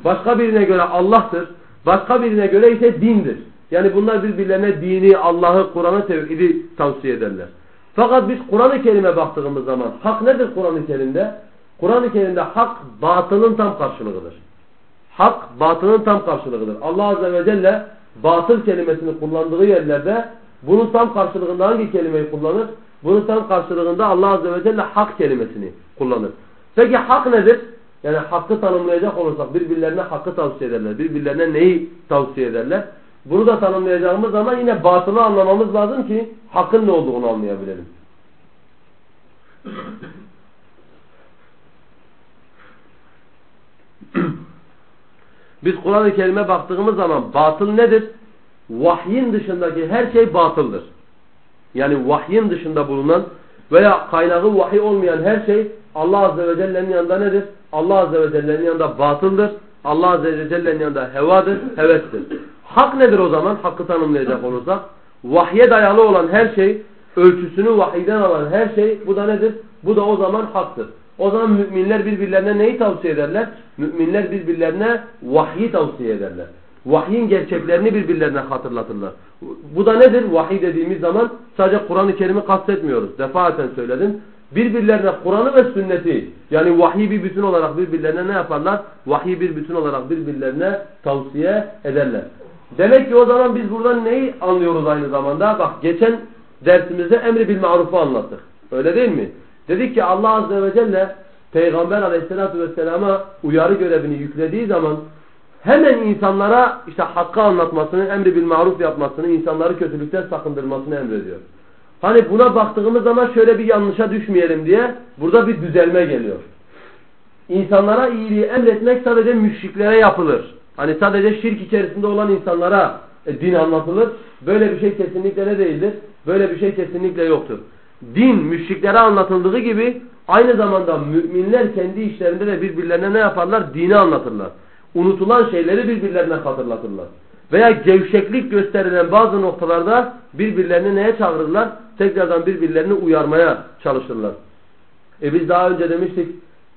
Başka birine göre Allah'tır. Başka birine göre ise dindir. Yani bunlar birbirlerine dini, Allah'ı, Kur'an'ı, tevhidi tavsiye ederler. Fakat biz Kur'an-ı Kerim'e baktığımız zaman hak nedir Kur'an-ı Kerim'de? Kur'an-ı Kerim'de hak batılın tam karşılığıdır. Hak batılın tam karşılığıdır. Allah Azze ve Celle batıl kelimesini kullandığı yerlerde bunun tam karşılığında hangi kelimeyi kullanır? Bunun tam karşılığında Allah Azze ve Celle hak kelimesini kullanır. Peki hak nedir? Yani hakkı tanımlayacak olursak birbirlerine hakkı tavsiye ederler. Birbirlerine neyi tavsiye ederler? Bunu da tanımlayacağımız zaman yine batılı anlamamız lazım ki hakkın ne olduğunu anlayabilelim. Biz Kur'an-ı Kerim'e baktığımız zaman batıl nedir? Vahyin dışındaki her şey batıldır. Yani vahyin dışında bulunan veya kaynağı vahiy olmayan her şey Allah Azze ve Celle'nin yanında nedir? Allah Azze ve Celle'nin yanında batıldır. Allah Azze ve Celle'nin yanında hevadır, hevestir. Hak nedir o zaman? Hakkı tanımlayacak olursak. Vahye dayalı olan her şey, ölçüsünü vahiyden alan her şey bu da nedir? Bu da o zaman haktır. O zaman müminler birbirlerine neyi tavsiye ederler? Müminler birbirlerine vahyi tavsiye ederler. Vahyin gerçeklerini birbirlerine hatırlatırlar. Bu da nedir? Vahiy dediğimiz zaman sadece Kur'an-ı Kerim'i kastetmiyoruz. Defaten söyledim. Birbirlerine Kur'an'ı ve sünneti yani vahiy bir bütün olarak birbirlerine ne yaparlar? Vahiy bir bütün olarak birbirlerine tavsiye ederler. Demek ki o zaman biz buradan neyi anlıyoruz aynı zamanda? Bak geçen dersimizde emri bil marufu anlattık. Öyle değil mi? Dedik ki Allah Azze ve Celle Peygamber Aleyhisselatü Vesselam'a uyarı görevini yüklediği zaman hemen insanlara işte hakkı anlatmasını, emri bil maruf yapmasını, insanları kötülükten sakındırmasını emrediyor. Hani buna baktığımız zaman şöyle bir yanlışa düşmeyelim diye burada bir düzelme geliyor. İnsanlara iyiliği emretmek sadece müşriklere yapılır. Hani sadece şirk içerisinde olan insanlara e, din anlatılır. Böyle bir şey kesinlikle ne değildir? Böyle bir şey kesinlikle yoktur. Din müşriklere anlatıldığı gibi aynı zamanda müminler kendi işlerinde de birbirlerine ne yaparlar? Dini anlatırlar. Unutulan şeyleri birbirlerine hatırlatırlar. Veya gevşeklik gösterilen bazı noktalarda birbirlerini neye çağırırlar? Tekrardan birbirlerini uyarmaya çalışırlar. E biz daha önce demiştik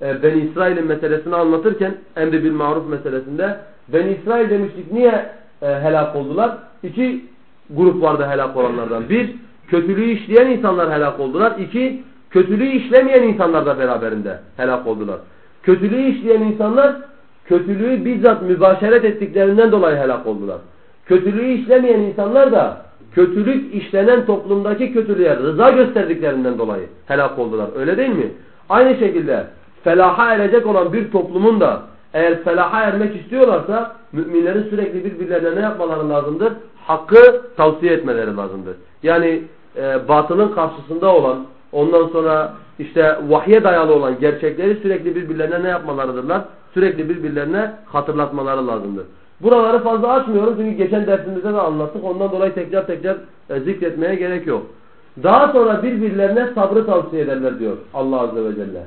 e, Ben İsrail'in meselesini anlatırken emri bil maruf meselesinde Ben İsrail demiştik niye e, helak oldular? İki grup vardı helak olanlardan. Bir, kötülüğü işleyen insanlar helak oldular. İki, kötülüğü işlemeyen insanlar da beraberinde helak oldular. Kötülüğü işleyen insanlar kötülüğü bizzat mübaşeret ettiklerinden dolayı helak oldular. Kötülüğü işlemeyen insanlar da kötülük işlenen toplumdaki kötülüğe rıza gösterdiklerinden dolayı helak oldular. Öyle değil mi? Aynı şekilde felaha erecek olan bir toplumun da Eğer felaha ermek istiyorlarsa müminlerin sürekli birbirlerine ne yapmaları lazımdır? Hakkı tavsiye etmeleri lazımdır. Yani e, batılın karşısında olan ondan sonra işte vahye dayalı olan gerçekleri sürekli birbirlerine ne yapmalarıdırlar? Sürekli birbirlerine hatırlatmaları lazımdır. Buraları fazla açmıyorum çünkü geçen dersimizde de anlattık. Ondan dolayı tekrar tekrar e, zikretmeye gerek yok. Daha sonra birbirlerine sabrı tavsiye ederler diyor Allah Azze ve Celle.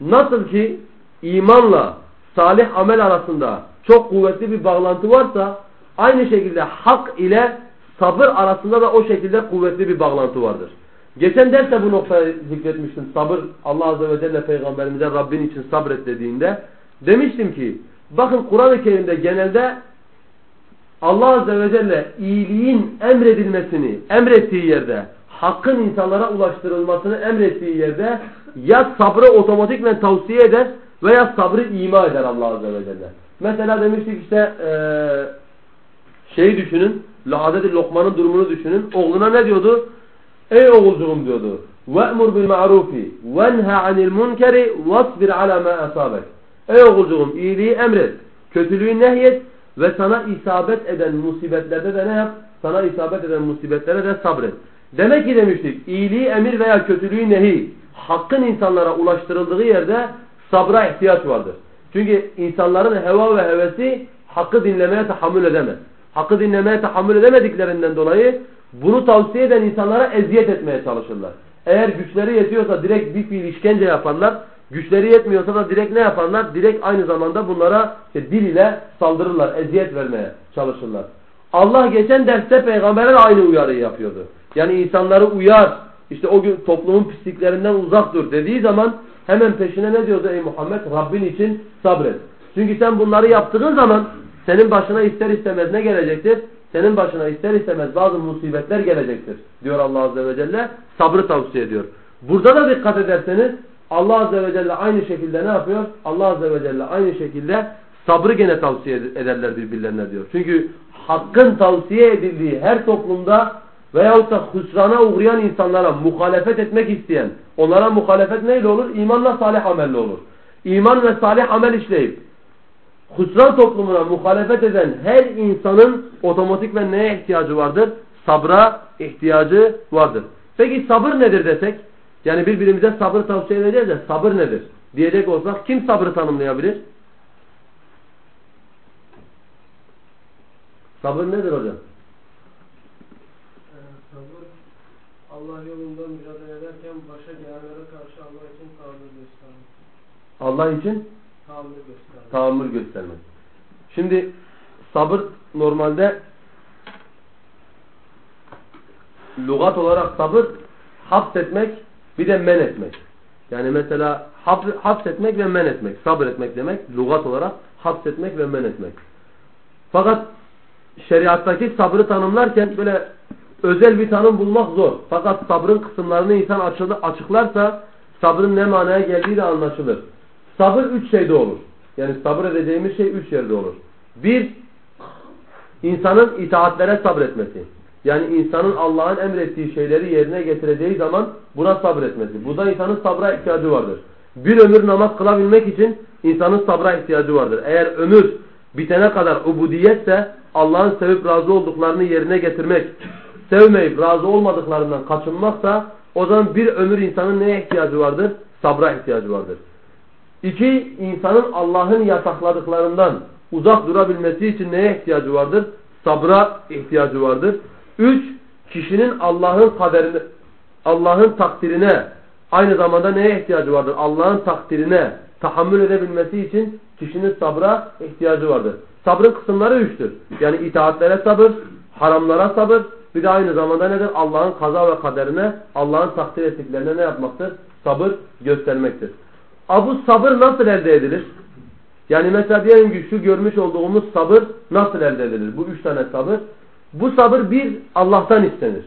Nasıl ki imanla salih amel arasında çok kuvvetli bir bağlantı varsa aynı şekilde hak ile sabır arasında da o şekilde kuvvetli bir bağlantı vardır. Geçen derste bu noktayı zikretmiştim. Sabır Allah Azze ve Celle peygamberimize Rabbin için sabret dediğinde demiştim ki bakın Kur'an-ı Kerim'de genelde Allah Azze ve Celle iyiliğin emredilmesini emrettiği yerde hakkın insanlara ulaştırılmasını emrettiği yerde ya sabrı otomatikmen tavsiye eder veya sabrı ima eder Allah Azze ve Celle. Mesela demiştik işte ee, şeyi düşünün Hazreti Lokman'ın durumunu düşünün. Oğluna ne diyordu? Ey oğulcuğum diyordu. وَأْمُرْ بِالْمَعْرُوفِ وَنْهَا عَنِ الْمُنْكَرِ وَاصْبِرْ عَلَى مَا أَصَابَكَ Ey oğulcuğum iyiliği emret, kötülüğü nehyet ve sana isabet eden musibetlerde de ne yap? Sana isabet eden musibetlere de sabret. Demek ki demiştik iyiliği emir veya kötülüğü nehi hakkın insanlara ulaştırıldığı yerde sabra ihtiyaç vardır. Çünkü insanların heva ve hevesi hakkı dinlemeye tahammül edemez. Hakkı dinlemeye tahammül edemediklerinden dolayı bunu tavsiye eden insanlara eziyet etmeye çalışırlar. Eğer güçleri yetiyorsa direkt bir fiil işkence yaparlar. Güçleri yetmiyorsa da direkt ne yaparlar? Direkt aynı zamanda bunlara işte dil ile saldırırlar, eziyet vermeye çalışırlar. Allah geçen derste peygamberler aynı uyarıyı yapıyordu. Yani insanları uyar, işte o gün toplumun pisliklerinden uzak dur dediği zaman hemen peşine ne diyordu ey Muhammed? Rabbin için sabret. Çünkü sen bunları yaptığın zaman senin başına ister istemez ne gelecektir? Senin başına ister istemez bazı musibetler gelecektir diyor Allah Azze ve Celle. Sabrı tavsiye ediyor. Burada da dikkat ederseniz Allah Azze ve Celle aynı şekilde ne yapıyor? Allah Azze ve Celle aynı şekilde sabrı gene tavsiye ederler birbirlerine diyor. Çünkü hakkın tavsiye edildiği her toplumda veyahut da hüsrana uğrayan insanlara muhalefet etmek isteyen, onlara muhalefet neyle olur? İmanla salih amelle olur. İman ve salih amel işleyip hüsran toplumuna muhalefet eden her insanın otomatik ve neye ihtiyacı vardır? Sabra ihtiyacı vardır. Peki sabır nedir desek? Yani birbirimize sabır tavsiye edeceğiz de sabır nedir? Diyecek olsak kim sabrı tanımlayabilir? Sabır nedir hocam? Ee, sabır Allah yolunda mücadele ederken başa gelenlere karşı Allah için tahammül göstermek. Allah için Tahammül göstermek. tahammül göstermek. Şimdi sabır normalde lügat olarak sabır hapsetmek bir de men etmek. Yani mesela hapsetmek ve men etmek. Sabır etmek demek lügat olarak hapsetmek ve men etmek. Fakat şeriattaki sabrı tanımlarken böyle özel bir tanım bulmak zor. Fakat sabrın kısımlarını insan açıklarsa sabrın ne manaya geldiği de anlaşılır. Sabır üç şeyde olur. Yani sabır edeceğimiz şey üç yerde olur. Bir, insanın itaatlere sabretmesi. Yani insanın Allah'ın emrettiği şeyleri yerine getireceği zaman buna sabretmesi. Bu da insanın sabra ihtiyacı vardır. Bir ömür namaz kılabilmek için insanın sabra ihtiyacı vardır. Eğer ömür bitene kadar ubudiyetse Allah'ın sevip razı olduklarını yerine getirmek, sevmeyip razı olmadıklarından kaçınmaksa o zaman bir ömür insanın neye ihtiyacı vardır? Sabra ihtiyacı vardır. İki, insanın Allah'ın yasakladıklarından uzak durabilmesi için neye ihtiyacı vardır? Sabra ihtiyacı vardır. Üç, kişinin Allah'ın kaderine, Allah'ın takdirine aynı zamanda neye ihtiyacı vardır? Allah'ın takdirine tahammül edebilmesi için kişinin sabra ihtiyacı vardır. Sabrın kısımları üçtür. Yani itaatlere sabır, haramlara sabır, bir de aynı zamanda nedir? Allah'ın kaza ve kaderine, Allah'ın takdir ettiklerine ne yapmaktır? Sabır göstermektir. Abu sabır nasıl elde edilir? Yani mesela diyelim ki şu görmüş olduğumuz sabır nasıl elde edilir? Bu üç tane sabır. Bu sabır bir Allah'tan istenir.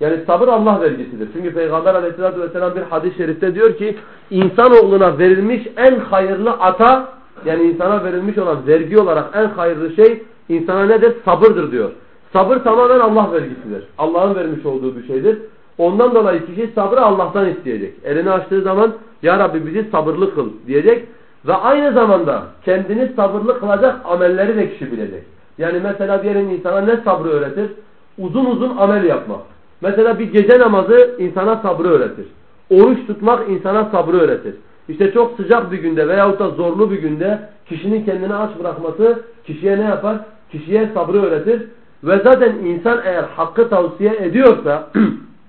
Yani sabır Allah vergisidir. Çünkü Peygamber aleyhissalatü vesselam bir hadis-i şerifte diyor ki insanoğluna verilmiş en hayırlı ata yani insana verilmiş olan vergi olarak en hayırlı şey insana nedir? Sabırdır diyor. Sabır tamamen Allah vergisidir. Allah'ın vermiş olduğu bir şeydir. Ondan dolayı kişi sabrı Allah'tan isteyecek. Elini açtığı zaman Ya Rabbi bizi sabırlı kıl diyecek. Ve aynı zamanda kendini sabırlı kılacak amelleri de kişi bilecek. Yani mesela diyelim insana ne sabrı öğretir? Uzun uzun amel yapmak. Mesela bir gece namazı insana sabrı öğretir. Oruç tutmak insana sabrı öğretir. İşte çok sıcak bir günde veyahut da zorlu bir günde kişinin kendini aç bırakması kişiye ne yapar? Kişiye sabrı öğretir. Ve zaten insan eğer hakkı tavsiye ediyorsa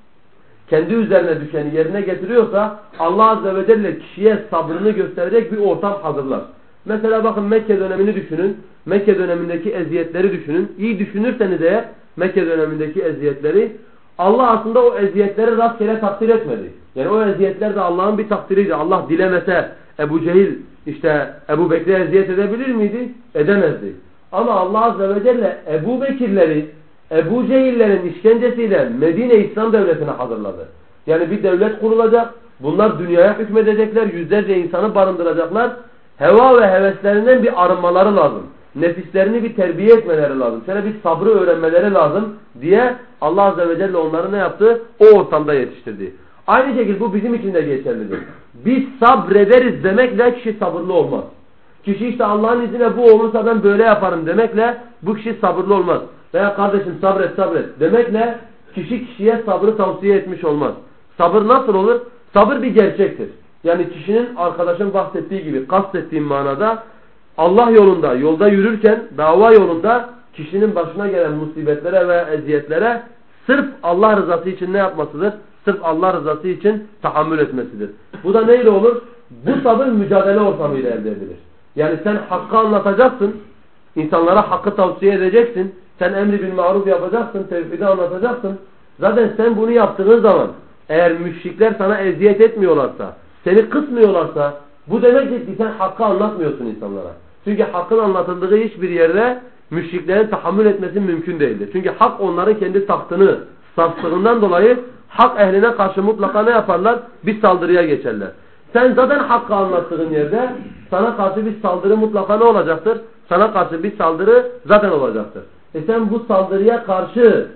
kendi üzerine düşeni yerine getiriyorsa Allah Azze ve Celle kişiye sabrını gösterecek bir ortam hazırlar. Mesela bakın Mekke dönemini düşünün. Mekke dönemindeki eziyetleri düşünün. İyi düşünürseniz eğer Mekke dönemindeki eziyetleri Allah aslında o eziyetleri rastgele takdir etmedi. Yani o eziyetler de Allah'ın bir takdiriydi. Allah dilemese Ebu Cehil işte Ebu Bekir'e eziyet edebilir miydi? Edemezdi. Ama Allah Azze ve Celle Ebu Bekirleri Ebu Cehillerin işkencesiyle Medine İslam Devleti'ne hazırladı. Yani bir devlet kurulacak. Bunlar dünyaya hükmedecekler. Yüzlerce insanı barındıracaklar. Heva ve heveslerinden bir arınmaları lazım. Nefislerini bir terbiye etmeleri lazım. Şöyle bir sabrı öğrenmeleri lazım diye Allah Azze ve Celle onları ne yaptı? O ortamda yetiştirdi. Aynı şekilde bu bizim için de geçerlidir. Biz sabrederiz demekle kişi sabırlı olmaz. Kişi işte Allah'ın izniyle bu olursa ben böyle yaparım demekle bu kişi sabırlı olmaz. Veya kardeşim sabret sabret demekle kişi kişiye sabrı tavsiye etmiş olmaz. Sabır nasıl olur? Sabır bir gerçektir. Yani kişinin arkadaşın bahsettiği gibi kastettiğim manada Allah yolunda, yolda yürürken dava yolunda kişinin başına gelen musibetlere ve eziyetlere sırf Allah rızası için ne yapmasıdır? Sırf Allah rızası için tahammül etmesidir. Bu da neyle olur? Bu sabır mücadele ortamıyla elde edilir. Yani sen hakkı anlatacaksın, insanlara hakkı tavsiye edeceksin, sen emri bil maruf yapacaksın, tevhidi anlatacaksın. Zaten sen bunu yaptığın zaman eğer müşrikler sana eziyet etmiyorlarsa, seni kısmıyorlarsa bu demektir ki sen hakkı anlatmıyorsun insanlara. Çünkü hakkın anlatıldığı hiçbir yerde müşriklerin tahammül etmesi mümkün değildir. Çünkü hak onların kendi tahtını sarstığından dolayı hak ehline karşı mutlaka ne yaparlar? Bir saldırıya geçerler. Sen zaten hakkı anlattığın yerde sana karşı bir saldırı mutlaka ne olacaktır? Sana karşı bir saldırı zaten olacaktır. E sen bu saldırıya karşı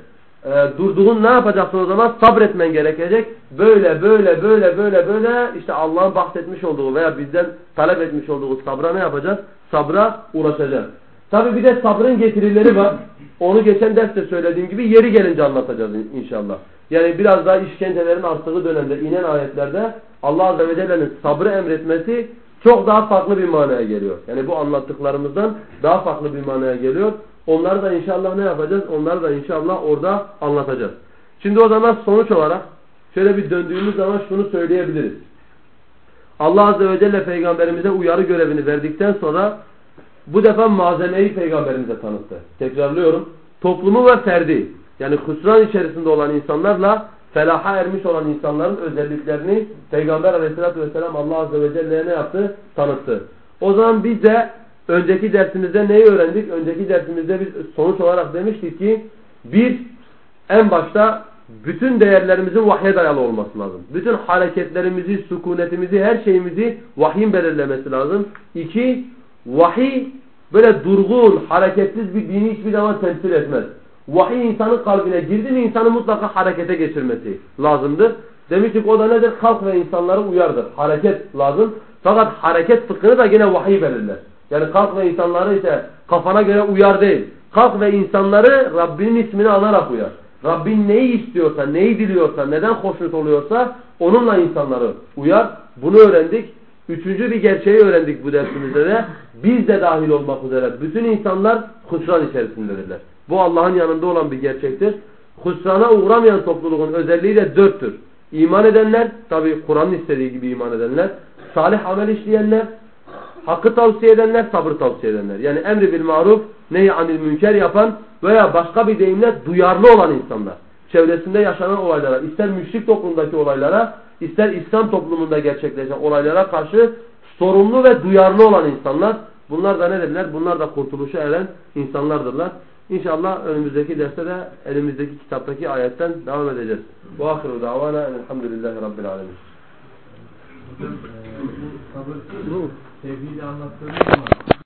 e, durduğun ne yapacaksın o zaman? Sabretmen gerekecek. Böyle böyle böyle böyle böyle işte Allah'ın bahsetmiş olduğu veya bizden talep etmiş olduğu sabra ne yapacağız? Sabra ulaşacağız. Tabi bir de sabrın getirileri var. Onu geçen derste söylediğim gibi yeri gelince anlatacağız inşallah. Yani biraz daha işkencelerin arttığı dönemde inen ayetlerde Allah Azze ve Celle'nin sabrı emretmesi çok daha farklı bir manaya geliyor. Yani bu anlattıklarımızdan daha farklı bir manaya geliyor. Onları da inşallah ne yapacağız? Onları da inşallah orada anlatacağız. Şimdi o zaman sonuç olarak şöyle bir döndüğümüz zaman şunu söyleyebiliriz. Allah Azze ve Celle peygamberimize uyarı görevini verdikten sonra bu defa malzemeyi peygamberimize tanıttı. Tekrarlıyorum. Toplumu ve ferdi yani husran içerisinde olan insanlarla felaha ermiş olan insanların özelliklerini Peygamber aleyhissalatü vesselam Allah azze ve celle'ye ne yaptı? Tanıttı. O zaman biz de önceki dersimizde neyi öğrendik? Önceki dersimizde biz sonuç olarak demiştik ki bir en başta bütün değerlerimizin vahye dayalı olması lazım. Bütün hareketlerimizi, sükunetimizi, her şeyimizi vahyin belirlemesi lazım. İki, vahiy böyle durgun, hareketsiz bir dini hiçbir zaman temsil etmez. Vahiy insanın kalbine girdi mi insanı mutlaka harekete geçirmesi lazımdır. Demiştik o da nedir? Kalk ve insanları uyardır. Hareket lazım. Fakat hareket fıkhını da yine vahiy belirler. Yani kalk ve insanları işte kafana göre uyar değil. Kalk ve insanları Rabbinin ismini anarak uyar. Rabbin neyi istiyorsa, neyi diliyorsa, neden hoşnut oluyorsa onunla insanları uyar. Bunu öğrendik. Üçüncü bir gerçeği öğrendik bu dersimizde de. Biz de dahil olmak üzere bütün insanlar husran içerisindedirler. Bu Allah'ın yanında olan bir gerçektir. Husrana uğramayan topluluğun özelliği de dörttür. İman edenler, tabi Kur'an'ın istediği gibi iman edenler, salih amel işleyenler, hakkı tavsiye edenler, sabır tavsiye edenler. Yani emri bil maruf, nehi anil münker yapan veya başka bir deyimle duyarlı olan insanlar. Çevresinde yaşanan olaylara, ister müşrik toplumdaki olaylara, ister İslam toplumunda gerçekleşen olaylara karşı sorumlu ve duyarlı olan insanlar. Bunlar da nedirler? Bunlar da kurtuluşa eren insanlardırlar. İnşallah önümüzdeki derste de elimizdeki kitaptaki ayetten devam edeceğiz. Ve ahiru davana elhamdülillahi rabbil alemin. Bu sabır tevhidi anlattığınız zaman